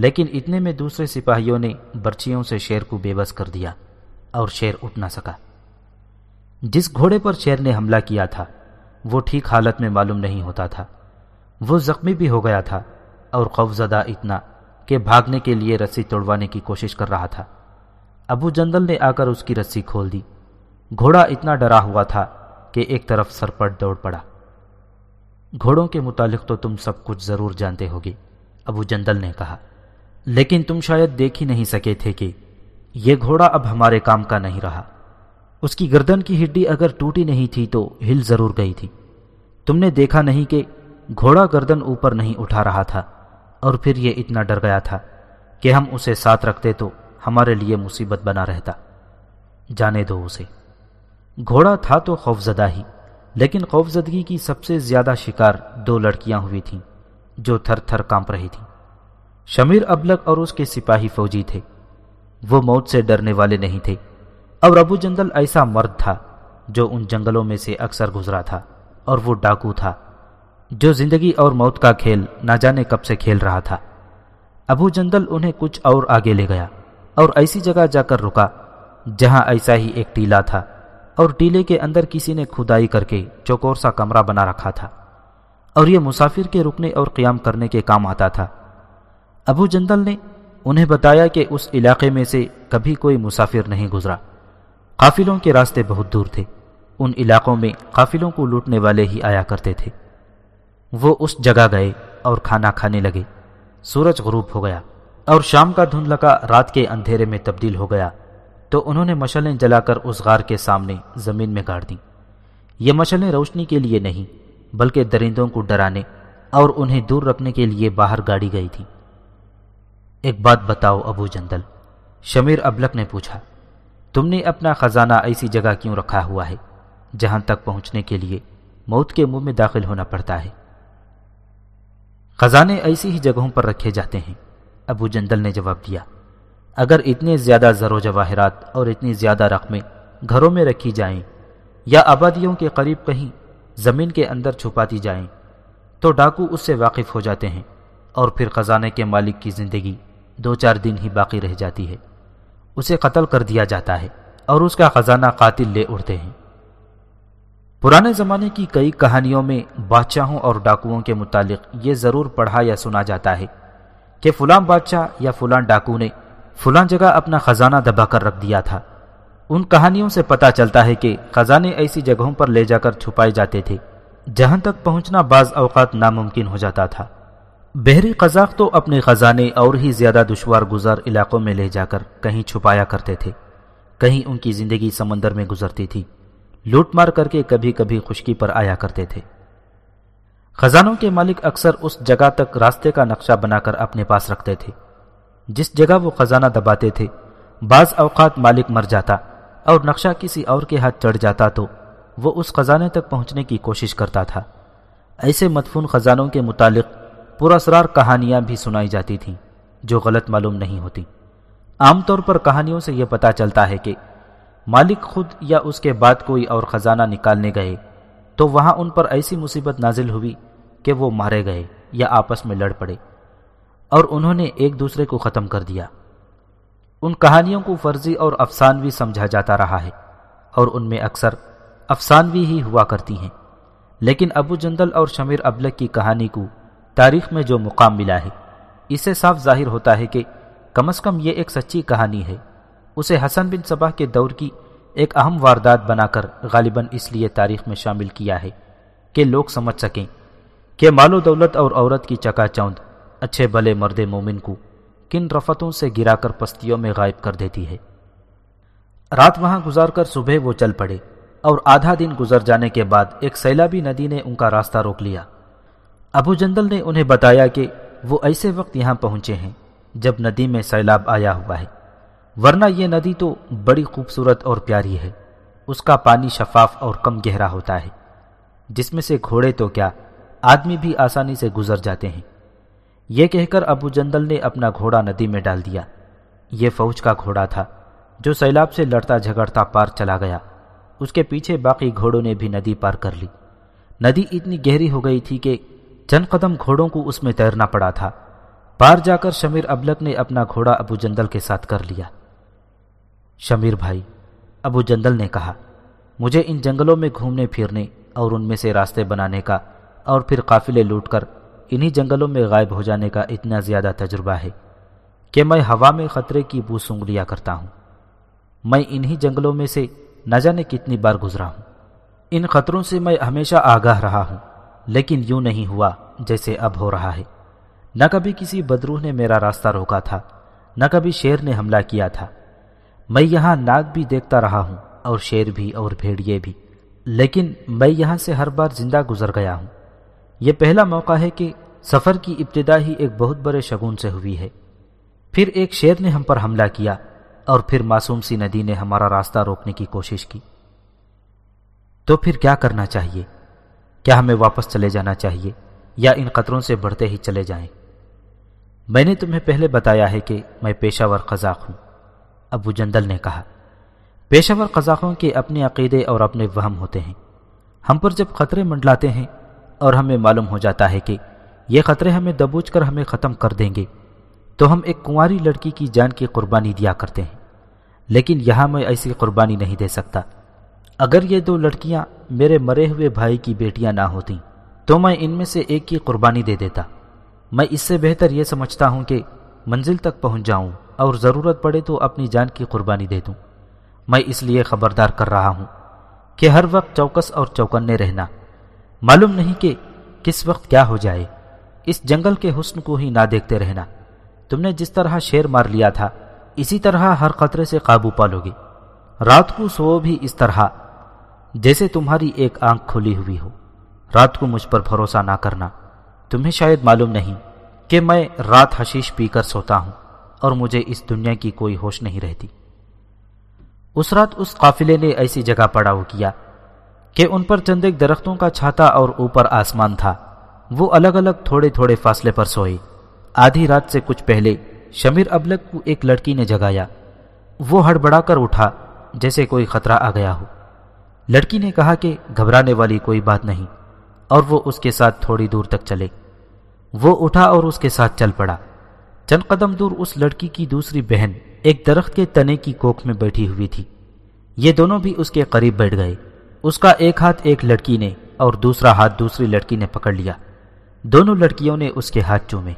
लेकिन इतने में दूसरे सिपाहियों ने बर्छियों से शेर को बेबस कर दिया और शेर उठ ना सका। जिस घोड़े पर शेर ने हमला किया था, वो ठीक हालत में मालूम नहीं होता था। वो जख्मी भी हो गया था और खौफजदा इतना कि भागने के लिए रस्सी तोड़वाने की कोशिश कर रहा था। अबू जंदल ने आकर उसकी रस्सी खोल दी। घोड़ा इतना डरा हुआ था कि एक तरफ़ सरपट दौड़ पड़ा। घोड़ों के मुतालिक तो तुम सब कुछ ज़रूर जानते होगे, अबू जंदल ने कहा। लेकिन तुम शायद देख ही नहीं सके थे कि यह घोड़ा अब हमारे काम का नहीं रहा। उसकी गर्दन की हिड्डी अगर टूटी नहीं थी तो हिल ज़रूर गई थी। तुमने देखा नहीं कि घोड़ा गर्दन ऊपर नहीं उठा रहा था, और फिर यह इतना डर गया था कि हम उसे साथ रखते तो हमारे लिए मुसीबत बना रहता। जाने दो उसे। घोड़ा था तो खौफजदा ही। लेकिन खौफजदगी की सबसे ज़्यादा शिकार दो लड़कियाँ हुई थीं, जो थर थर काँप रही थीं। शमीर अबलक और उसके सिपाही फौजी थे। वो मौत से डरने वाले नहीं थे। और अबू जंदल ऐसा मर्द था, जो उन जंगलों में से अक्सर गुजरा था, और वो डाकू था, जो ज़िंदगी और मौत का खेल ना जाने कब से खेल रहा था। अबू जंदल उन्हें कुछ और आगे ले गया, और ऐसी जगह जाकर रुका, जहाँ ऐसा ही एक टीला था। और टीले के अंदर किसी ने खुदाई करके चौकोर सा कमरा बना रखा था। और यह मुसाफिर के रुकने और क्याम करने के काम आता था। अबू जंदल ने उन्हें बताया कि उस इलाके में से कभी कोई मुसाफिर नहीं गुजरा। काफिलों के रास्ते बहुत दूर थे। उन इलाकों में काफिलों को लूटने वाले ही आया करते थे। वो उस जगह गए और खाना खाने लगे। सूरज गरूब हो गया और शाम का धुंधलका रात के अंधेरे में तब्दील हो गया। तो उन्होंने मशलें जलाकर उस गार के सामने ज़मीन में गाड़ दी। ये मशलें रोशनी के लिए नहीं, बल्कि दरिंदों को डराने और उन्हें दूर रखने के लिए बाहर गाड़ी गई थी। एक बात बताओ अबू जंदल, शमीर अबलक ने पूछा, तुमने अपना खजाना ऐसी जगह क्यों रखा हुआ है, जहाँ तक पहुँचने के लिए मौत के मुँह में दाखिल होना पड़ता है? खजाने ऐसी ही जगहों पर रखे जाते हैं, अबू जंदल ने जवाब दिया। अगर इतने ज़्यादा जरो जवाहरात और इतनी ज़्यादा रकमें घरों में रखी जाएँ या आबादियों के करीब कहीं ज़मीन के अंदर छुपाती जाएँ तो डाकू उससे वाकिफ हो जाते हैं और फिर खजाने के मालिक की ज़िंदगी दो चार दिन ही बाकी रह जाती है। उसे कत्ल कर दिया जाता है और उसका खजाना कातिल ले उड़ते हैं। पुराने जमाने की कई कहानियों में बादशाहों और डाकुओं के मुतालिक ये ज़रूर पढ़ा या सुना जाता है कि फुलां बादशाह या फुलां डाकू ने फुलां जगह अपना खजाना दबाकर रख दिया था। उन कहानियों से पता चलता है कि खजाने ऐसी जगहों पर ले जाकर छुपाए जाते थे, जहाँ तक पहुँचना बाज अवकात नामुमकिन हो जाता था। बहरी कजाक तो अपने खजाने और ही ज़्यादा दुशवार गुजार इलाकों में ले जाकर कहीं छुपाया करते थे, कहीं उनकी ज़िंदगी समंदर में गुजरती थी, लूटमार करके कभी कभी खुशकी पर आया करते थे। खजानों के मालिक अक्सर उस जगह तक रास्ते का नक्शा बनाकर अपने पास रखते थे। जिस जगह वो खजाना दबाते थे, बाज अवकात मालिक मर जाता और नक्शा किसी और के हाथ चढ़ जाता तो वो उस खजाने तक पहुँचने की कोशिश करता था। ऐसे मदफून खजानों के मुतालिक पुरसरार कहानियाँ भी सुनाई जाती थीं, जो गलत मालूम नहीं होती। आमतौर पर कहानियों से यह पता चलता है कि मालिक खुद या उसके बाद कोई और खजाना निकालने गए तो वहाँ उन पर ऐसी मुसीबत नाजिल हुई कि वो मारे गए या आपस में लड़ पड़े। और उन्होंने एक दूसरे को खत्म कर दिया। उन कहानियों को फर्जी और अफसानवी समझा जाता रहा है, और उनमें अक्सर अफसानवी ही हुआ करती हैं। लेकिन अबू जंदल और शमीर अबलक की कहानी को तारीख में जो मुकाम मिला है इससे साफ़ ज़ाहिर होता है कि कम अज कम ये एक सच्ची कहानी है। उसे हसन बिन सबाह के दौर की एक अहम वारदात बनाकर गालिबन इसलिए तारीख में शामिल किया है कि लोग समझ सकें कि मालो दौलत और औरत की चकाचौंध अच्छे भले मर्द मोमिन को किन रफतों से गिराकर पस्तियों में गायब कर देती है। रात वहाँ गुजारकर सुबह वो चल पड़े और आधा दिन गुजर जाने के बाद एक सैलाबी नदी ने उनका रास्ता रोक लिया। अबू जंदल ने उन्हें बताया कि वो ऐसे वक्त यहाँ पहुँचे हैं जब नदी में सैलाब आया हुआ है। वरना यह नदी तो बड़ी खूबसूरत और प्यारी है, उसका पानी शफाफ और कम गहरा होता है, जिसमें से घोड़े तो क्या आदमी भी आसानी से गुजर जाते हैं। यह कहकर अबू जंदल ने अपना घोड़ा नदी में डाल दिया। यह फौज का घोड़ा था, जो सैलाब से लड़ता झगड़ता पार चला गया। उसके पीछे बाकी घोड़ों ने भी नदी पार कर ली। नदी इतनी गहरी हो गई थी कि चंद कदम घोड़ों को उसमें तैरना पड़ा था। पार जाकर शमीर अबलक ने अपना घोड़ा अबू जंदल के साथ कर लिया। शमीर भाई, अबू जंदल ने कहा, मुझे इन जंगलों में घूमने फिरने और उनमें से रास्ते बनाने का और फिर काफिले लूटकर इन्हीं जंगलों में गायब हो जाने का इतना ज़्यादा तजुर्बा है कि मैं हवा में खतरे की बू सूंघ लिया करता हूँ। मैं इन्हीं जंगलों में से न जाने कितनी बार गुजरा हूँ। इन खतरों से मैं हमेशा आगाह रहा हूँ, लेकिन यूँ नहीं हुआ जैसे अब हो रहा है। न कभी किसी बदरूह ने मेरा रास्ता रोका था, न कभी शेर ने हमला किया था। मैं यहाँ नाग भी देखता रहा हूँ और शेर भी और भेड़िए भी, लेकिन मैं यहाँ से हर बार ज़िंदा गुजर गया हूँ। यह पहला मौका है कि सफ़र की इब्तदा ही एक बहुत बड़े शगुन से हुई है। फिर एक शेर ने हम पर हमला किया और फिर मासूम सी नदी ने हमारा रास्ता रोकने की कोशिश की। तो फिर क्या करना चाहिए? क्या हमें वापस चले जाना चाहिए या इन खतरों से बढ़ते ही चले जाएँ? मैंने तुम्हें पहले बताया है कि मैं पेशावर खजाक हूँ, अबू जंदल ने कहा। पेशावर कजाकों के अपने अकीदे और अपने वहम होते हैं। हम पर जब खतरे मंडलाते हैं और हमें मालूम हो जाता है कि ये खतरे हमें दबोच कर हमें ख़त्म कर देंगे। तो हम एक कुंवारी लड़की की जान की कुर्बानी दिया करते हैं। लेकिन यहाँ मैं ऐसी कुर्बानी नहीं दे सकता। अगर ये दो लड़कियाँ मेरे मरे हुए भाई की बेटियाँ ना होती तो मैं इनमें से एक की कुर्बानी दे देता। मैं इससे बेहतर यह समझता हूँ कि मंजिल तक पहुँच जाऊँ और ज़रूरत पड़े तो अपनी जान की कुर्बानी दे दूँ। मैं इसलिए खबरदार कर रहा हूँ कि हर वक्त चौकस और चौकन्ने रहना। मालूम नहीं कि किस वक्त क्या हो जाए। इस जंगल के हुस्न को ही ना देखते रहना। तुमने जिस तरह शेर मार लिया था, इसी तरह हर खतरे से काबू पालोगे रात को सो भी इस तरह, जैसे तुम्हारी एक आँख खुली हुई हो। रात को मुझ पर भरोसा ना करना। तुम्हें शायद मालूम नहीं कि मैं रात हशीश पीकर सोता हूँ और मुझे इस दुनिया की कोई होश नहीं रहती। उस रात उस काफिले ने ऐसी जगह पड़ाव किया कि उन पर चंद एक दरख्तों का छाता और ऊपर आसमान था। वो अलग अलग थोड़े थोड़े फासले पर सोए। आधी रात से कुछ पहले शमीर अबलक को एक लड़की ने जगाया। वो हड़बड़ाकर उठा, जैसे कोई खतरा आ गया हो। लड़की ने कहा कि घबराने वाली कोई बात नहीं, और वो उसके साथ थोड़ी दूर तक चले। वो उठा और उसके साथ चल पड़ा। चंद कदम दूर उस लड़की की दूसरी बहन एक दरख्त के तने की कोख में बैठी हुई थी। ये दोनों भी उसके करीब बैठ गए। उसका एक हाथ एक लड़की ने और दूसरा हाथ दूसरी लड़की ने पकड़ लिया। दोनों लड़कियों ने उसके हाथ चूमे।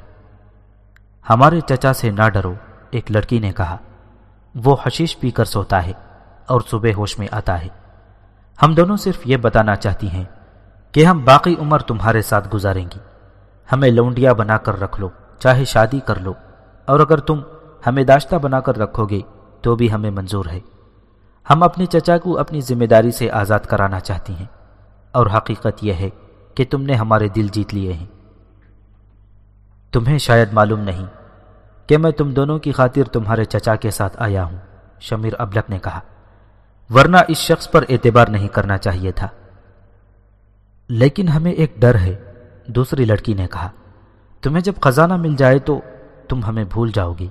हमारे चचा से ना डरो, एक लड़की ने कहा। वो हशीश पीकर सोता है और सुबह होश में आता है। हम दोनों सिर्फ़ ये बताना चाहती हैं कि हम बाकी उम्र तुम्हारे साथ गुजारेंगी। हमें लौंडिया बनाकर रख लो, चाहे शादी कर लो, और अगर तुम हमें दाश्ता बनाकर रखोगे तो भी हमें मंजूर है। हम अपने चचा को अपनी ज़िम्मेदारी से आज़ाद कराना चाहती हैं, और हकीकत यह है कि तुमने हमारे दिल जीत लिए हैं। तुम्हें शायद मालूम नहीं कि मैं तुम दोनों की खातिर तुम्हारे चचा के साथ आया हूँ, शमीर अबलक ने कहा। वरना इस शख्स पर एतबार नहीं करना चाहिए था। लेकिन हमें एक डर है, दूसरी लड़की ने कहा। तुम्हें जब खजाना मिल जाए तो तुम हमें भूल जाओगी।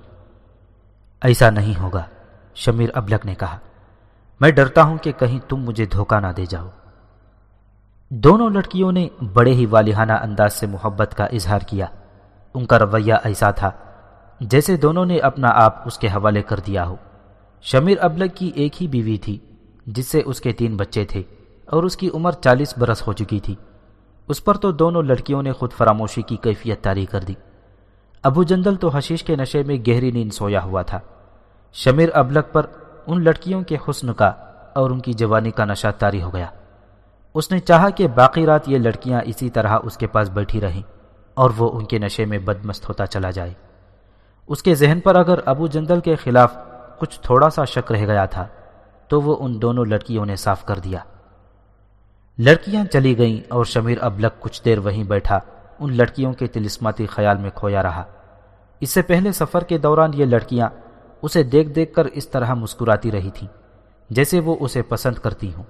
ऐसा नहीं होगा, शमीर अबलक ने कहा। मैं डरता हूँ कि कहीं तुम मुझे धोखा ना दे जाओ। दोनों लड़कियों ने बड़े ही वालिहाना अंदाज से मोहब्बत का इजहार किया। उनका रवैया ऐसा था, जैसे दोनों ने अपना आप उसके हवाले कर दिया हो। शमीर अबलग की एक ही बीवी थी, जिससे उसके तीन बच्चे थे और उसकी उम्र चालीस बरस हो चुकी थी। उस पर तो दोनों लड़कियों ने खुद फरामोशी की कैफियत तारी कर दी। अबू जंदल तो हशीश के नशे में गहरी नींद सोया हुआ था। शमीर अबलग पर उन लड़कियों के हुस्न का और उनकी जवानी का नशा तारी हो गया। उसने चाहा कि बाकी रात ये लड़कियाँ इसी तरह उसके पास बैठी रहें और वो उनके नशे में बदमस्त होता चला जाए। उसके जहन पर अगर अबू जंदल के खिलाफ कुछ थोड़ा सा शक रह गया था तो वो उन दोनों लड़कियों ने साफ़ कर दिया। लड़कियाँ चली गईं और शमीर अबलक कुछ देर वहीं बैठा, उन लड़कियों के तिलिस्माती ख्याल में खोया रहा। इससे पहले सफ़र के दौरान ये लड़कियाँ उसे देख देख कर इस तरह मुस्कुराती रही थी, जैसे वो उसे पसंद करती हूँ,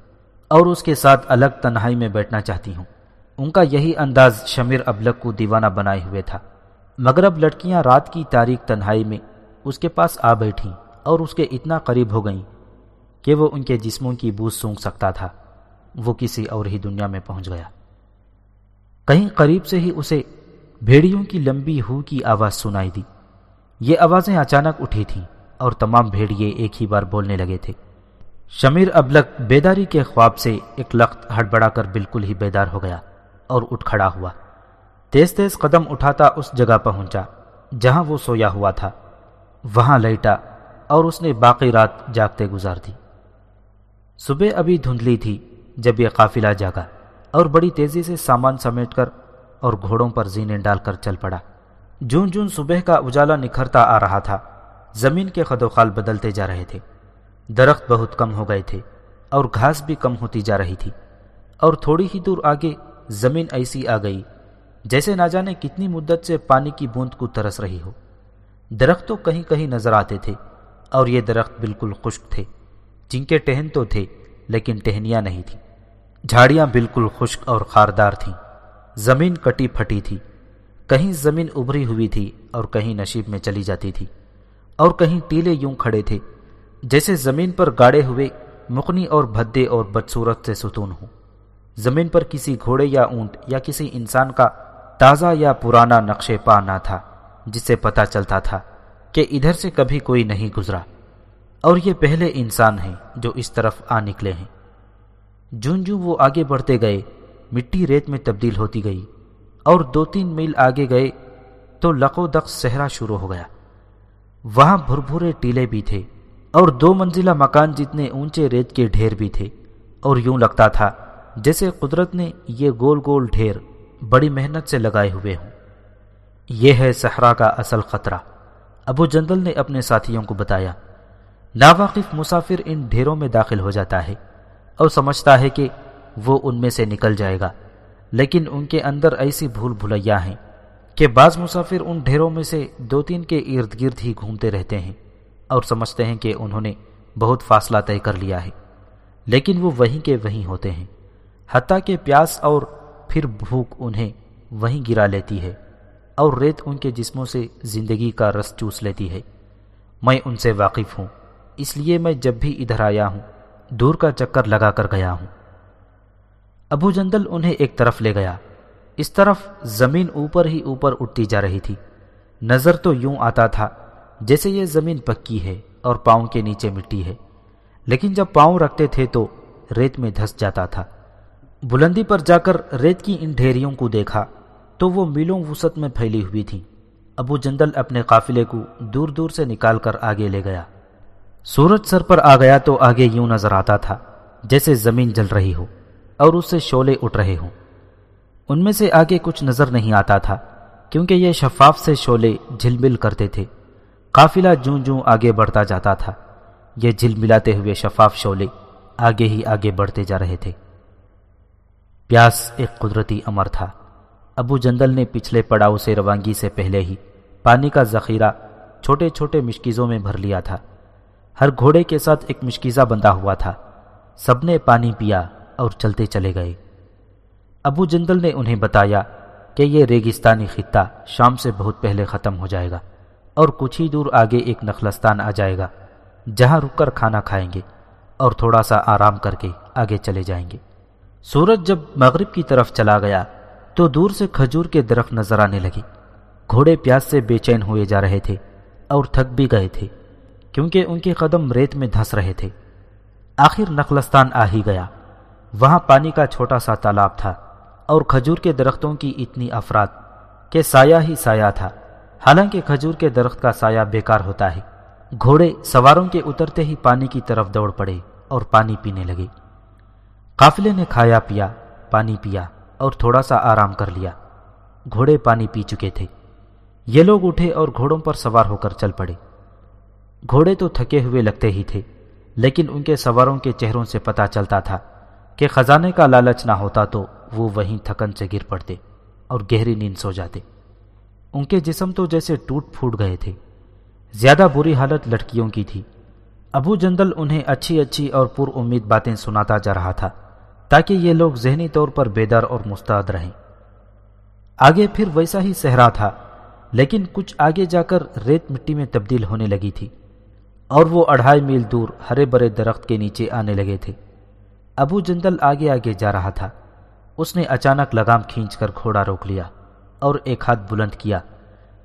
और उसके साथ अलग तन्हाई में बैठना चाहती हूँ। उनका यही अंदाज शमीर अबलक को दीवाना बनाए हुए था। मगर अब लड़कियाँ रात की तारीख तन्हाई में उसके पास आ बैठी, और उसके इतना करीब हो गईं कि वो उनके जिस्मों की बूझ सूंघ सकता था। वो किसी और ही दुनिया में पहुँच गया। कहीं करीब से ही उसे भेड़ियों की लंबी हु की आवाज़ सुनाई दी। ये आवाज़ें अचानक उठी थीं। और तमाम भेड़िए एक ही बार बोलने लगे थे। शमीर अबलक बेदारी के ख्वाब से एक लख्त हड़बड़ाकर बिल्कुल ही बेदार हो गया और उठ खड़ा हुआ। तेज तेज कदम उठाता उस जगह पहुँचा, जहाँ वो सोया हुआ था। वहाँ लेटा और उसने बाकी रात जागते गुजार दी। सुबह अभी धुंधली थी, जब यह काफिला जागा और बड़ी तेज़ी से सामान समेटकर और घोड़ों पर जीने डालकर चल पड़ा। जून जून सुबह का उजाला निखरता आ रहा था। ज़मीन के खदोखाल बदलते जा रहे थे। दरख्त बहुत कम हो गए थे और घास भी कम होती जा रही थी। और थोड़ी ही दूर आगे ज़मीन ऐसी आ गई, जैसे ना जाने कितनी मुद्दत से पानी की बूंद को तरस रही हो। दरख्त तो कहीं कहीं नज़र आते थे और ये दरख्त बिल्कुल खुश्क थे, जिनके टहन तो थे, लेकिन टहनियाँ नहीं थी। झाड़ियाँ बिल्कुल खुश्क और खारदार थीं। ज़मीन कटी फटी थी। कहीं ज़मीन उभरी हुई थी और कहीं नशीब में चली जाती थी। और कहीं टीले यूँ खड़े थे, जैसे ज़मीन पर गाड़े हुए मुकनी और भद्दे और बदसूरत से सुतून हो। ज़मीन पर किसी घोड़े या ऊँट या किसी इंसान का ताज़ा या पुराना नक्शे पा ना था, जिससे पता चलता था कि इधर से कभी कोई नहीं गुजरा। और ये पहले इंसान हैं जो इस तरफ़ आ निकले हैं। जूं जूं वो आगे बढ़ते गए, मिट्टी रेत में तब्दील होती गई, और दो तीन मील आगे गए तो लकोदक सहरा शुरू हो गया। वहाँ भुरभुरे टीले भी थे और दो मंजिला मकान जितने ऊँचे रेत के ढेर भी थे। और यूँ लगता था जैसे कुदरत ने ये गोल गोल ढेर बड़ी मेहनत से लगाए हुए हों। यह है सहरा का असल खतरा। अबू जंदल ने अपने साथियों को बताया, नावाकिफ मुसाफिर इन ढेरों में दाखिल हो जाता है और समझता है कि वो उनमें से निकल जाएगा, लेकिन उनके अंदर ऐसी भूल भुलैया हैं कि बाज मुसाफिर उन ढेरों में से दो तीन के इर्द गिर्द ही घूमते रहते हैं और समझते हैं कि उन्होंने बहुत फासला तय कर लिया है। लेकिन वो वहीं के वहीं होते हैं। हती के प्यास और फिर भूख उन्हें वहीं गिरा लेती है और रेत उनके जिस्मों से ज़िंदगी का रस चूस लेती है। मैं उनसे वाकिफ हूँ, इसलिए मैं जब भी इधर आया हूँ, दूर का चक्कर लगाकर गया हूँ। अबू जंदल उन्हें एक तरफ़ ले गया इस तरफ़ ज़मीन ऊपर ही ऊपर उठती जा रही थी। नज़र तो यूँ आता था, जैसे ये ज़मीन पक्की है और पाँव के नीचे मिट्टी है। लेकिन जब पाँव रखते थे तो रेत में धस जाता था। बुलंदी पर जाकर रेत की इन ढेरियों को देखा तो वो मीलों वसत में फैली हुई थी। अबू जंदल अपने काफिले को दूर दूर से निकालकर आगे ले गया। सूरज सर पर आ गया तो आगे यूँ नज़र आता था, जैसे ज़मीन जल रही हो, और उससे शोले उठ रहे हों। उनमें से आगे कुछ नज़र नहीं आता था, क्योंकि ये शफाफ से शोले झिलमिल करते थे। काफिला जूं जूं आगे बढ़ता जाता था। ये झिलमिलाते हुए शफाफ शोले आगे ही आगे बढ़ते जा रहे थे। प्यास एक कुदरती अमर था। अबू जंदल ने पिछले पड़ाव से रवानगी से पहले ही पानी का जखीरा छोटे छोटे मिश्किजों में भर लिया था। हर घोड़े के साथ एक मिशकीज़ा बंधा हुआ था। सबने पानी पिया और चलते चले गए। अबू जंदल ने उन्हें बताया कि यह रेगिस्तानी खिता शाम से बहुत पहले ख़त्म हो जाएगा और कुछ ही दूर आगे एक नखलस्तान आ जाएगा, जहाँ रुककर खाना खाएँगे और थोड़ा सा आराम करके आगे चले जाएँगे। सूरज जब मगरिब की तरफ़ चला गया तो दूर से खजूर के दरख्त नज़र आने लगे। घोड़े प्यास से बेचैन हुए जा रहे थे और थक भी गए थे, क्योंकि उनके कदम रेत में धंस रहे थे। आखिर नखलस्तान आ ही गया। वहाँ पानी का छोटा सा तालाब था। और खजूर के दरख्तों की इतनी अफराद के साया ही साया था। हालाँकि खजूर के दरख्त का साया बेकार होता है। घोड़े सवारों के उतरते ही पानी की तरफ़ दौड़ पड़े और पानी पीने लगे। काफिले ने खाया, पिया, पानी पिया और थोड़ा सा आराम कर लिया। घोड़े पानी पी चुके थे। ये लोग उठे और घोड़ों पर सवार होकर चल पड़े। घोड़े तो थके हुए लगते ही थे, लेकिन उनके सवारों के चेहरों से पता चलता था कि खजाने का लालच ना होता तो वो वहीं थकन से गिर पड़ते और गहरी नींद सो जाते। उनके जिसम तो जैसे टूट फूट गए थे। ज़्यादा बुरी हालत लड़कियों की थी। अबू जंदल उन्हें अच्छी अच्छी और पुर उम्मीद बातें सुनाता जा रहा था, ताकि ये लोग जहनी तौर पर बेदार और मुस्ताद रहें। आगे फिर वैसा ही सहरा था, लेकिन कुछ आगे जाकर रेत मिट्टी में तब्दील होने लगी थी, और वो अढ़ाई मील दूर हरे भरे दरख्त के नीचे आने लगे थे। अबू जंदल आगे आगे जा रहा था। उसने अचानक लगाम खींचकर घोड़ा रोक लिया और एक हाथ बुलंद किया,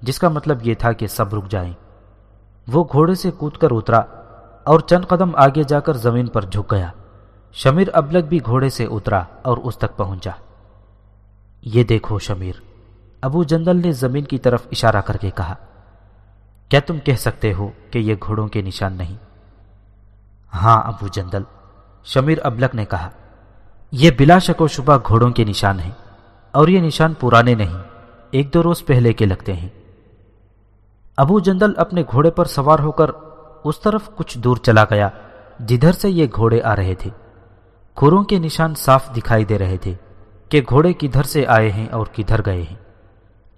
जिसका मतलब यह था कि सब रुक जाएँ। वो घोड़े से कूदकर उतरा और चंद कदम आगे जाकर ज़मीन पर झुक गया। शमीर अबलग भी घोड़े से उतरा और उस तक पहुँचा। ये देखो शमीर, अबू जंदल ने ज़मीन की तरफ़ इशारा करके कहा, क्या तुम कह सकते हो कि ये घोड़ों के निशान नहीं? हाँ, अबू जंदल, शमीर अबलक ने कहा। यह बिला शको शुबा घोड़ों के निशान हैं, और ये निशान पुराने नहीं, एक दो रोज पहले के लगते हैं। अबू जंदल अपने घोड़े पर सवार होकर उस तरफ़ कुछ दूर चला गया, जिधर से ये घोड़े आ रहे थे। खुरों के निशान साफ़ दिखाई दे रहे थे कि घोड़े किधर से आए हैं और किधर गए हैं।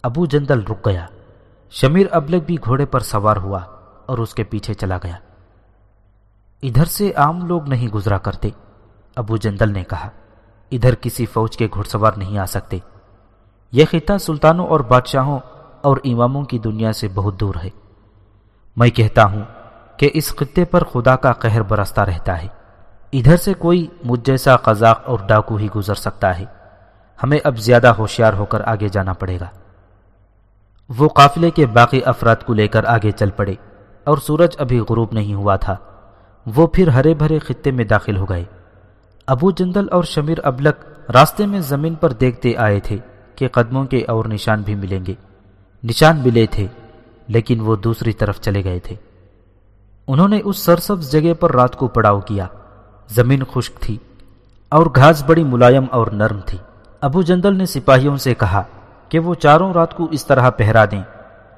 अबू जंदल रुक गया। शमीर अबलग भी घोड़े पर सवार हुआ और उसके पीछे चला गया। इधर से आम लोग नहीं गुजरा करते, अबू जंदल ने कहा। इधर किसी फौज के घुड़सवार नहीं आ सकते। यह खिता सुल्तानों और बादशाहों और इमामों की दुनिया से बहुत दूर है। मैं कहता हूँ कि इस खत्ते पर खुदा का कहर बरसता रहता है। इधर से कोई मुझ जैसा कजाक और डाकू ही गुजर सकता है। हमें अब ज़्यादा होशियार होकर आगे जाना पड़ेगा। वो काफिले के बाकी अफराद को लेकर आगे चल पड़े और सूरज अभी गुरूब नहीं हुआ था। वो फिर हरे भरे खत्ते में दाखिल हो गए। अबू जंदल और शमीर अबलक रास्ते में ज़मीन पर देखते आए थे कि कदमों के और निशान भी मिलेंगे। निशान मिले थे, लेकिन वो दूसरी तरफ़ चले गए थे। उन्होंने उस सरसब्ज जगह पर रात को पड़ाव किया। ज़मीन खुश्क थी और घास बड़ी मुलायम और नरम थी। अबू जंदल ने सिपाहियों से कहा कि वो चारों रात को इस तरह पहरा दें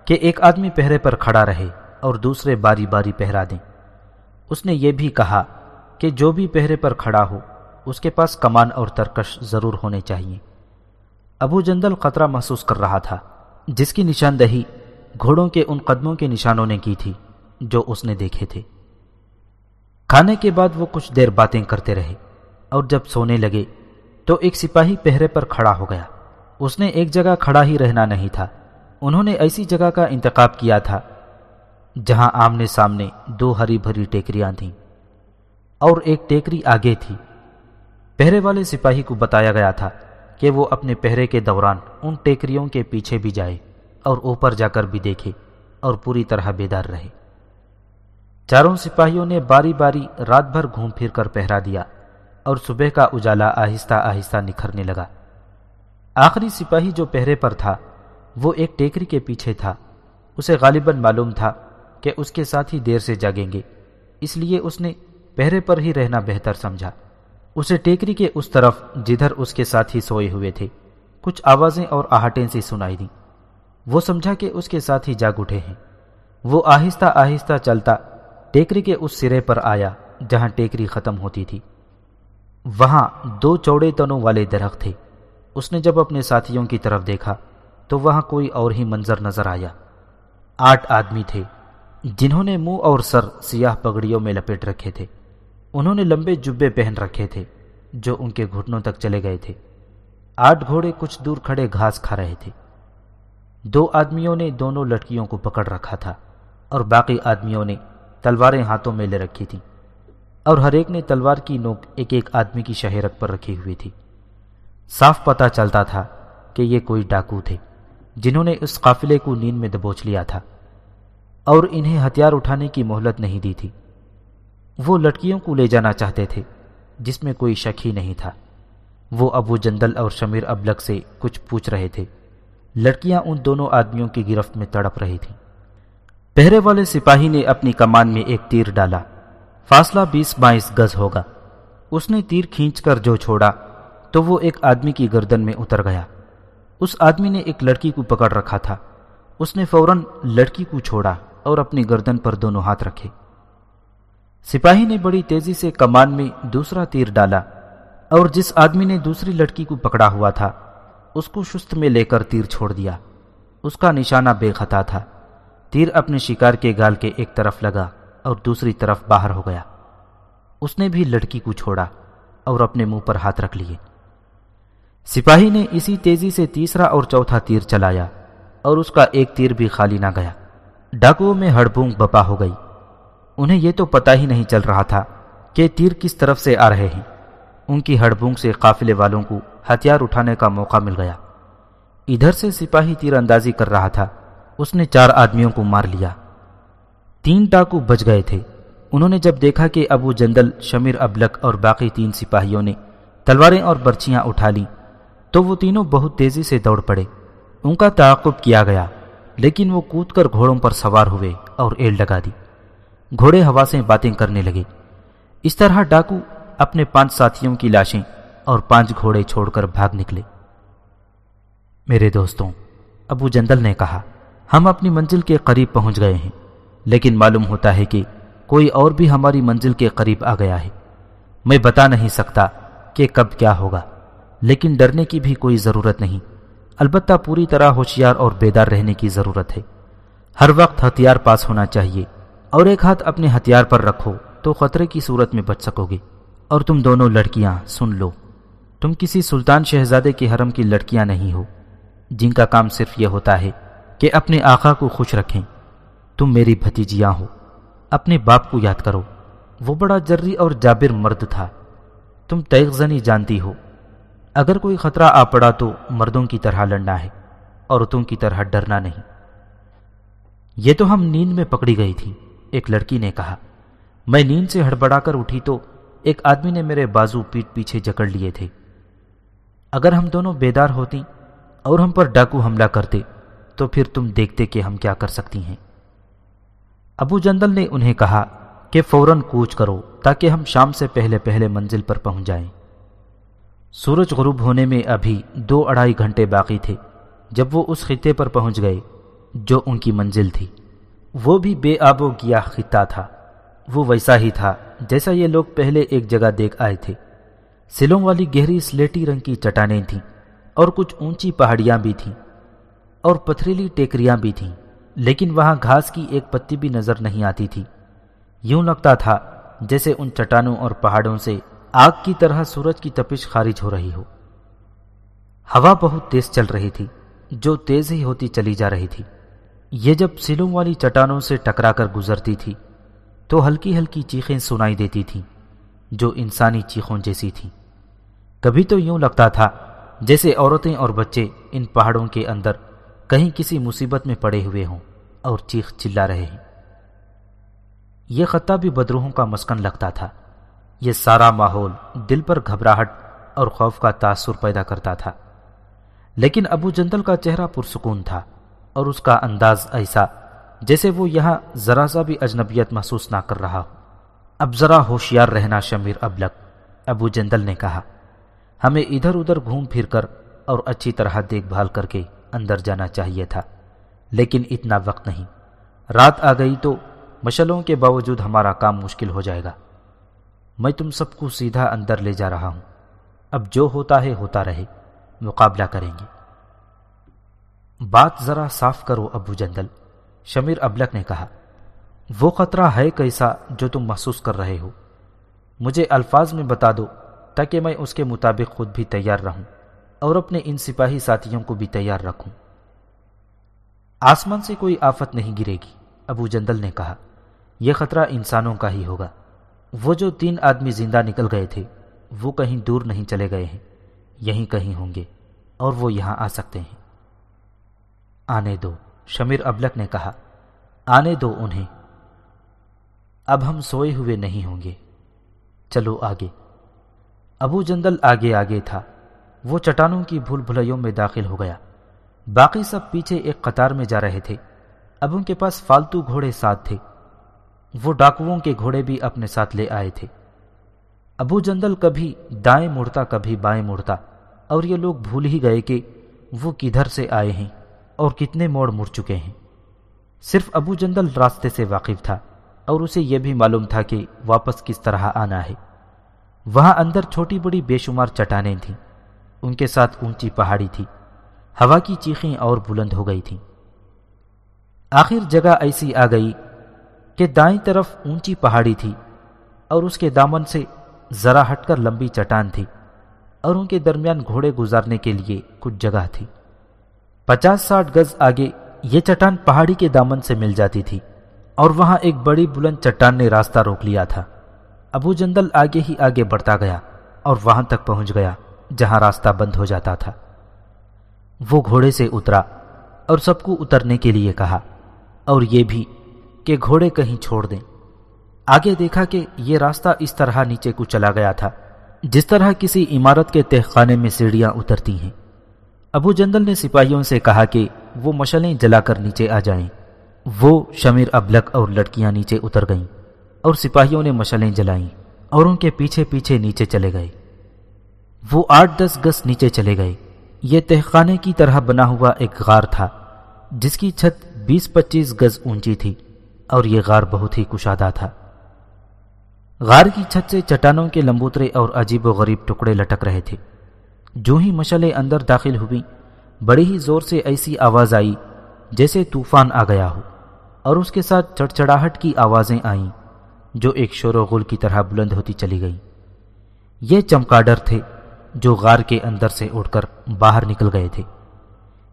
कि एक आदमी पहरे पर खड़ा रहे और दूसरे बारी बारी पहरा दें। उसने ये भी कहा कि जो भी पहरे पर खड़ा हो उसके पास कमान और तरकश ज़रूर होने चाहिए। अबू जंदल खतरा महसूस कर रहा था, जिसकी निशानदही घोड़ों के उन कदमों के निशानों ने की थी, जो उसने देखे थे। खाने के बाद वो कुछ देर बातें करते रहे, और जब सोने लगे तो एक सिपाही पहरे पर खड़ा हो गया। उसने एक जगह खड़ा ही रहना नहीं था, उन्होंने ऐसी जगह का इंतकाब किया था, जहाँ आमने सामने दो हरी भरी टेकरियाँ थीं, और एक टेकरी आगे थी। पहरे वाले सिपाही को बताया गया था कि वो अपने पहरे के दौरान उन टेकरियों के पीछे भी जाए और ऊपर जाकर भी देखे और पूरी तरह बेदार रहे। चारों सिपाहियों ने बारी बारी रात भर घूम फिर कर पहरा दिया और सुबह का उजाला आहिस्ता आहिस्ता निखरने लगा। आखिरी सिपाही जो पहरे पर था, वो एक टेकरी के पीछे था। उसे गालिबन मालूम था कि उसके साथ ही देर से जागेंगे, इसलिए उसने पहरे पर ही रहना बेहतर समझा। उसे टेकरी के उस तरफ़ जिधर उसके साथी सोए हुए थे, कुछ आवाज़ें और आहटें सी सुनाई दी। वो समझा कि उसके साथी जाग उठे हैं। वो आहिस्ता आहिस्ता चलता टेकरी के उस सिरे पर आया, जहाँ टेकरी खत्म होती थी। वहाँ दो चौड़े तनों वाले दरख्त थे। उसने जब अपने साथियों की तरफ़ देखा तो वहाँ कोई और ही मंजर नज़र आया। आठ आदमी थे, जिन्होंने मुँह और सर सियाह पगड़ियों में लपेट रखे थे। उन्होंने लंबे जुब्बे पहन रखे थे, जो उनके घुटनों तक चले गए थे। आठ घोड़े कुछ दूर खड़े घास खा रहे थे। दो आदमियों ने दोनों लड़कियों को पकड़ रखा था, और बाकी आदमियों ने तलवारें हाथों में ले रखी थी, और हरेक ने तलवार की नोक एक एक आदमी की शहेरत पर रखी हुई थी। साफ़ पता चलता था कि ये कोई डाकू थे, जिन्होंने उस काफिले को नींद में दबोच लिया था, और इन्हें हथियार उठाने की मोहलत नहीं दी थी। वो लड़कियों को ले जाना चाहते थे, जिसमें कोई शक ही नहीं था। वो अबू जंदल और शमीर अबलक से कुछ पूछ रहे थे। लड़कियाँ उन दोनों आदमियों की गिरफ्त में तड़प रही थी। पहरे वाले सिपाही ने अपनी कमान में एक तीर डाला। फासला बीस बाईस गज होगा। उसने तीर खींचकर जो छोड़ा तो वो एक आदमी की गर्दन में उतर गया। उस आदमी ने एक लड़की को पकड़ रखा था। उसने फ़ौरन लड़की को छोड़ा और अपनी गर्दन पर दोनों हाथ रखे। सिपाही ने बड़ी तेज़ी से कमान में दूसरा तीर डाला और जिस आदमी ने दूसरी लड़की को पकड़ा हुआ था, उसको सुस्त में लेकर तीर छोड़ दिया। उसका निशाना बेखता था। तीर अपने शिकार के गाल के एक तरफ़ लगा और दूसरी तरफ़ बाहर हो गया। उसने भी लड़की को छोड़ा और अपने मुँह पर हाथ रख लिए। सिपाही ने इसी तेज़ी से तीसरा और चौथा तीर चलाया और उसका एक तीर भी खाली ना गया। डाकुओं में हड़बूंग बपा हो गई। उन्हें यह तो पता ही नहीं चल रहा था कि तीर किस तरफ़ से आ रहे हैं। उनकी हड़बूंग से काफिले वालों को हथियार उठाने का मौका मिल गया। इधर से सिपाही तीरंदाजी कर रहा था। उसने चार आदमियों को मार लिया। तीन टाकू बच गए थे। उन्होंने जब देखा कि अबू जंदल, शमीर अबलक और बाकी तीन सिपाहियों ने तलवारें और बर्चियाँ उठा ली तो वो तीनों बहुत तेज़ी से दौड़ पड़े। उनका ताकुब किया गया, लेकिन वो कूदकर घोड़ों पर सवार हुए और एल लगा दी। घोड़े हवा से बातें करने लगे। इस तरह डाकू अपने पाँच साथियों की लाशें और पाँच घोड़े छोड़कर भाग निकले। मेरे दोस्तों, अबू जंदल ने कहा, हम अपनी मंजिल के करीब पहुँच गए हैं, लेकिन मालूम होता है कि कोई और भी हमारी मंजिल के करीब आ गया है। मैं बता नहीं सकता कि कब क्या होगा, लेकिन डरने की भी कोई ज़रूरत नहीं। अलबत्ता पूरी तरह होशियार और बेदार रहने की ज़रूरत है। हर वक्त हथियार पास होना चाहिए और एक हाथ अपने हथियार पर रखो तो खतरे की सूरत में बच सकोगे। और तुम दोनों लड़कियाँ, सुन लो। तुम किसी सुल्तान शहजादे के हरम की लड़कियाँ नहीं हो, जिनका काम सिर्फ़ यह होता है कि अपने आका को खुश रखें। तुम मेरी भतीजियाँ हो, अपने बाप को याद करो। वो बड़ा जर्री और जाबिर मर्द था। तुम तैगजनी जानती हो। अगर कोई खतरा आ पड़ा तो मर्दों की तरह लड़ना है, औरतों की तरह डरना नहीं। ये तो हम नींद में पकड़ी गई थी। एक लड़की ने कहा, मैं नींद से हड़बड़ाकर उठी तो एक आदमी ने मेरे बाजू पीठ पीछे जकड़ लिए थे। अगर हम दोनों बेदार होती और हम पर डाकू हमला करते तो फिर तुम देखते कि हम क्या कर सकती हैं। अबू जंदल ने उन्हें कहा कि फ़ौरन कूच करो ताकि हम शाम से पहले पहले मंजिल पर पहुँच जाएँ। सूरज गुरूब होने में अभी दो अढ़ाई घंटे बाकी थे जब वो उस खिते पर पहुँच गए जो उनकी मंजिल थी। वो भी बेआबो गिया खिता था। वो वैसा ही था, जैसा ये लोग पहले एक जगह देख आए थे। सिलों वाली गहरी स्लेटी रंग की चट्टानें थीं और कुछ ऊँची पहाड़ियाँ भी थीं और पथरीली टेकरियाँ भी थीं, लेकिन वहाँ घास की एक पत्ती भी नज़र नहीं आती थी। यूँ लगता था, जैसे उन चट्टानों और पहाड़ों से आग की तरह सूरज की तपिश खारिज हो रही हो। हवा बहुत तेज चल रही थी, जो तेज ही होती चली जा रही थी। ये जब सिलों वाली चट्टानों से टकराकर गुजरती थी तो हल्की हल्की चीखें सुनाई देती थीं, जो इंसानी चीखों जैसी थीं। कभी तो यूँ लगता था, जैसे औरतें और बच्चे इन पहाड़ों के अंदर कहीं किसी मुसीबत में पड़े हुए हों और चीख चिल्ला रहे हैं। यह खत्ता भी बदरूहों का मस्कन लगता था। यह सारा माहौल दिल पर घबराहट और खौफ का तासुर पैदा करता था। लेकिन अबू जंदल का चेहरा पुरसकून था। और उसका अंदाज ऐसा, जैसे वो यहाँ जरा सा भी अजनबियत महसूस ना कर रहा हो। अब जरा होशियार रहना शमीर अबलक अबू जंदल ने कहा। हमें इधर उधर घूम फिर कर और अच्छी तरह देखभाल करके अंदर जाना चाहिए था, लेकिन इतना वक्त नहीं। रात आ गई तो मशलों के बावजूद हमारा काम मुश्किल हो जाएगा। मैं तुम सबको सीधा अंदर ले जा रहा हूँ। अब जो होता है होता रहे, मुकाबला करेंगे। बात जरा साफ़ करो, अबू जंदल शमीर अबलक ने कहा। वो खतरा है कैसा जो तुम महसूस कर रहे हो? मुझे अल्फाज में बता दो, ताकि मैं उसके मुताबिक खुद भी तैयार रहूँ और अपने इन सिपाही साथियों को भी तैयार रखूँ। आसमान से कोई आफत नहीं गिरेगी, अबू जंदल ने कहा। यह खतरा इंसानों का ही होगा। वो जो तीन आदमी ज़िंदा निकल गए थे, वो कहीं दूर नहीं चले गए हैं, यहीं कहीं होंगे, और वो यहाँ आ सकते हैं। आने दो, शमीर अबलक ने कहा। आने दो उन्हें। अब हम सोए हुए नहीं होंगे। चलो आगे। अबू जंदल आगे आगे था। वो चट्टानों की भूल भुलैयों में दाखिल हो गया। बाकी सब पीछे एक कतार में जा रहे थे। अब उनके पास फालतू घोड़े साथ थे। वो डाकुओं के घोड़े भी अपने साथ ले आए थे। अबू जंदल कभी दाएँ मुड़ता, कभी बाएँ मुड़ता। और ये लोग भूल ही गए कि वो किधर से आए हैं। और कितने मोड़ मुड़ चुके हैं। सिर्फ़ अबू जंदल रास्ते से वाकिफ था और उसे यह भी मालूम था कि वापस किस तरह आना है। वहाँ अंदर छोटी बड़ी बेशुमार चट्टानें थीं। उनके साथ ऊँची पहाड़ी थी। हवा की चीखें और बुलंद हो गई थीं। आखिर जगह ऐसी आ गई कि दाई तरफ़ ऊँची पहाड़ी थी और उसके दामन से जरा हटकर लंबी चट्टान थी और उनके दरमियान घोड़े गुजारने के लिए कुछ जगह थी। पचास साठ गज आगे ये चट्टान पहाड़ी के दामन से मिल जाती थी, और वहाँ एक बड़ी बुलंद चट्टान ने रास्ता रोक लिया था। अबू जंदल आगे ही आगे बढ़ता गया, और वहाँ तक पहुँच गया, जहाँ रास्ता बंद हो जाता था। वो घोड़े से उतरा, और सबको उतरने के लिए कहा, और ये भी कि घोड़े कहीं छोड़ दें। आगे देखा कि यह रास्ता इस तरह नीचे को चला गया था, जिस तरह किसी इमारत के तहखाने में सीढ़ियाँ उतरती हैं। अबू जंदल ने सिपाहियों से कहा कि वो मशलें जलाकर नीचे आ जाएँ। वो शमीर अबलक और लड़कियाँ नीचे उतर गईं और सिपाहियों ने मशलें जलाईं और उनके पीछे पीछे नीचे चले गए। वो आठ दस गज नीचे चले गए। ये तहखाने की तरह बना हुआ एक गार था, जिसकी छत बीस पच्चीस गज ऊँची थी और यह गार बहुत ही कुशादा था। गार की छत से चट्टानों के लंबूतरे और अजीब व गरीब टुकड़े लटक रहे थे। जो ही मशलें अंदर दाखिल हुई, बड़ी ही ज़ोर से ऐसी आवाज़ आई, जैसे तूफ़ान आ गया हो, और उसके साथ चड़चड़ाहट की आवाज़ें आईं, जो एक शोरगुल की तरह बुलंद होती चली गई। ये चमकाडर थे, जो गार के अंदर से उड़कर बाहर निकल गए थे।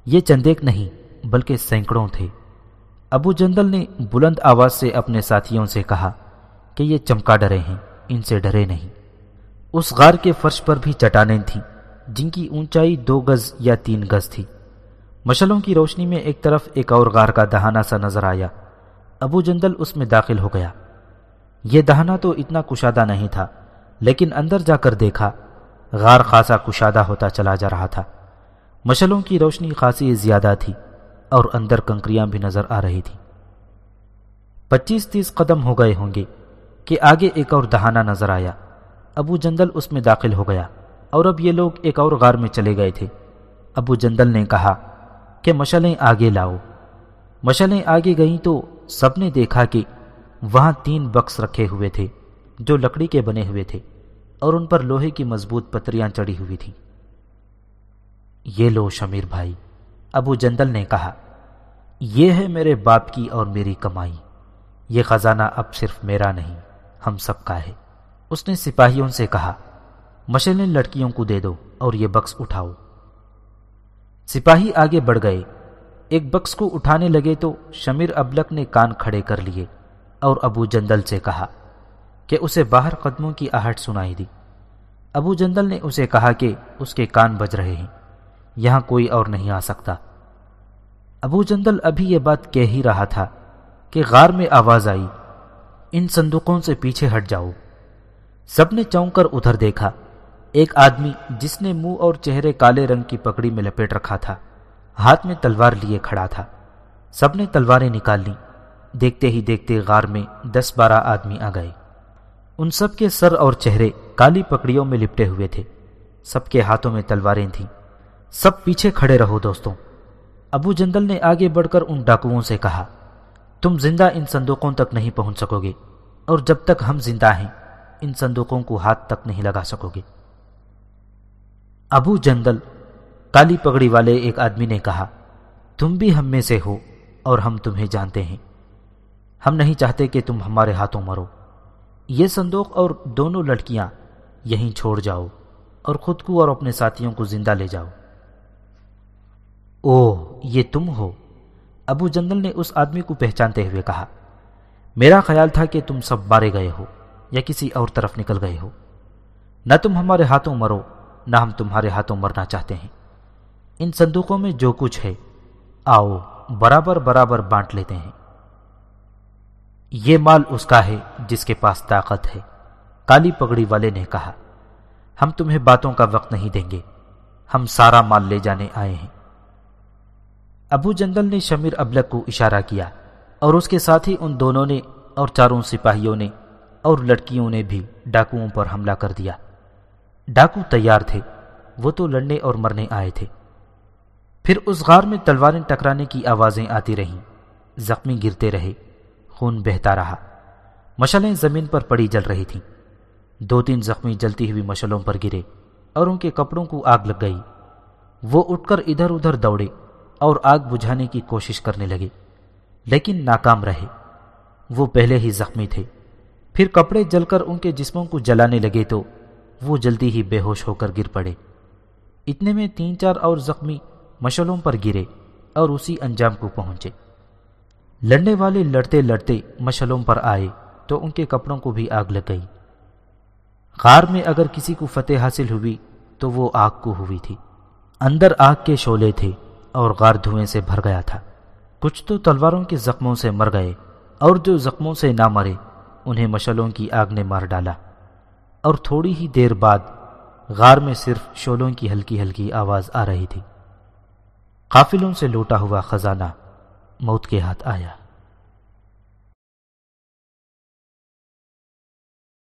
ये चंदेक नहीं, बल्कि सैकड़ों थे। अबू जंदल ने बुलंद आवाज़ से अपने साथियों से कहा कि ये चमका डरे हैं, इनसे डरे नहीं। उस गार के फर्श पर भी चटानें थीं। जिनकी ऊंचाई दो गज या तीन गज थी। मशलों की रोशनी में एक तरफ़ एक और गार का दहाना सा नज़र आया। अबू जंदल उसमें दाखिल हो गया। यह दहाना तो इतना कुशादा नहीं था, लेकिन अंदर जाकर देखा, गार खासा कुशादा होता चला जा रहा था। मशलों की रोशनी खासी ज़्यादा थी और अंदर कंकरियाँ भी नज़र आ रही थी। पच्चीस तीस कदम हो गए होंगे कि आगे एक और दहाना नज़र आया। अबू जंदल उसमें दाखिल हो गया। और अब ये लोग एक और गार में चले गए थे। अबू जंदल ने कहा कि मशलें आगे लाओ? मशलें आगे गईं तो सबने देखा कि वहाँ तीन बक्स रखे हुए थे, जो लकड़ी के बने हुए थे, और उन पर लोहे की मज़बूत पतरियाँ चढ़ी हुई थी। ये लो शमीर भाई, अबू जंदल ने कहा यह है मेरे बाप की और मेरी कमाई। ये खजाना अब सिर्फ़ मेरा नहीं, हम सबका है। उसने सिपाहियों से कहा मशलें लड़कियों को दे दो और ये बक्स उठाओ। सिपाही आगे बढ़ गए। एक बक्स को उठाने लगे तो शमीर अबलक ने कान खड़े कर लिए और अबू जंदल से कहा कि उसे बाहर कदमों की आहट सुनाई दी। अबू जंदल ने उसे कहा कि उसके कान बज रहे हैं, यहाँ कोई और नहीं आ सकता। अबू जंदल अभी यह बात कह ही रहा था कि गार में आवाज़ आई, इन संदूकों से पीछे हट जाओ। सबने चौंक कर उधर देखा एक आदमी जिसने मुँह और चेहरे काले रंग की पकड़ी में लपेट रखा था, हाथ में तलवार लिए खड़ा था। सबने तलवारें निकाल ली। देखते ही देखते गार में दस बारह आदमी आ गए। उन सब के सर और चेहरे काली पकड़ियों में लिपटे हुए थे। सबके हाथों में तलवारें थीं। सब पीछे खड़े रहो दोस्तों। अबू जंदल ने आगे बढ़कर उन डाकुओं से कहा, तुम ज़िंदा इन संदूकों तक नहीं पहुँच सकोगे, और जब तक हम ज़िंदा हैं, इन संदूकों को हाथ तक नहीं लगा सकोगे। अबू जंदल काली पगड़ी वाले एक आदमी ने कहा, तुम भी हम में से हो और हम तुम्हें जानते हैं। हम नहीं चाहते कि तुम हमारे हाथों मरो। ये संदूक और दोनों लड़कियाँ यहीं छोड़ जाओ और खुद को और अपने साथियों को ज़िंदा ले जाओ। ओह, ये तुम हो? अबू जंदल ने उस आदमी को पहचानते हुए कहा, मेरा ख्याल था कि तुम सब मारे गए हो या किसी और तरफ़ निकल गए हो। न तुम हमारे हाथों मरो न हम तुम्हारे हाथों मरना चाहते हैं। इन संदूकों में जो कुछ है, आओ बराबर बराबर बांट लेते हैं। ये माल उसका है जिसके पास ताकत है। काली पगड़ी वाले ने कहा, हम तुम्हें बातों का वक्त नहीं देंगे। हम सारा माल ले जाने आए हैं। अबू जंदल ने शमीर अबलक को इशारा किया और उसके साथ ही उन दोनों ने और चारों सिपाहियों ने और लड़कियों ने भी डाकुओं पर हमला कर दिया। डाकू तैयार थे। वो तो लड़ने और मरने आए थे। फिर उस गार में तलवारें टकराने की आवाज़ें आती रहीं। जख्मी गिरते रहे। खून बहता रहा। मशलें ज़मीन पर पड़ी जल रही थीं। दो तीन जख्मी जलती हुई मशलों पर गिरे और उनके कपड़ों को आग लग गई। वो उठकर इधर उधर दौड़े और आग बुझाने की कोशिश करने लगे, लेकिन नाकाम रहे। वो पहले ही जख्मी थे। फिर कपड़े जलकर उनके जिस्मों को जलाने लगे तो वो जल्दी ही बेहोश होकर गिर पड़े। इतने में तीन चार और जख्मी मशलों पर गिरे और उसी अंजाम को पहुँचे। लड़ने वाले लड़ते लड़ते मशलों पर आए तो उनके कपड़ों को भी आग लग गई। गार में अगर किसी को फतेह हासिल हुई तो वो आग को हुई थी। अंदर आग के शोले थे और गार धुएँ से भर गया था। कुछ तो तलवारों के जख्मों से मर गए और जो जख्मों से ना मरे, उन्हें मशलों की आग ने मार डाला। और थोड़ी ही देर बाद गार में सिर्फ़ शोलों की हल्की हल्की आवाज़ आ रही थी। काफिलों से लूटा हुआ खजाना मौत के हाथ आया।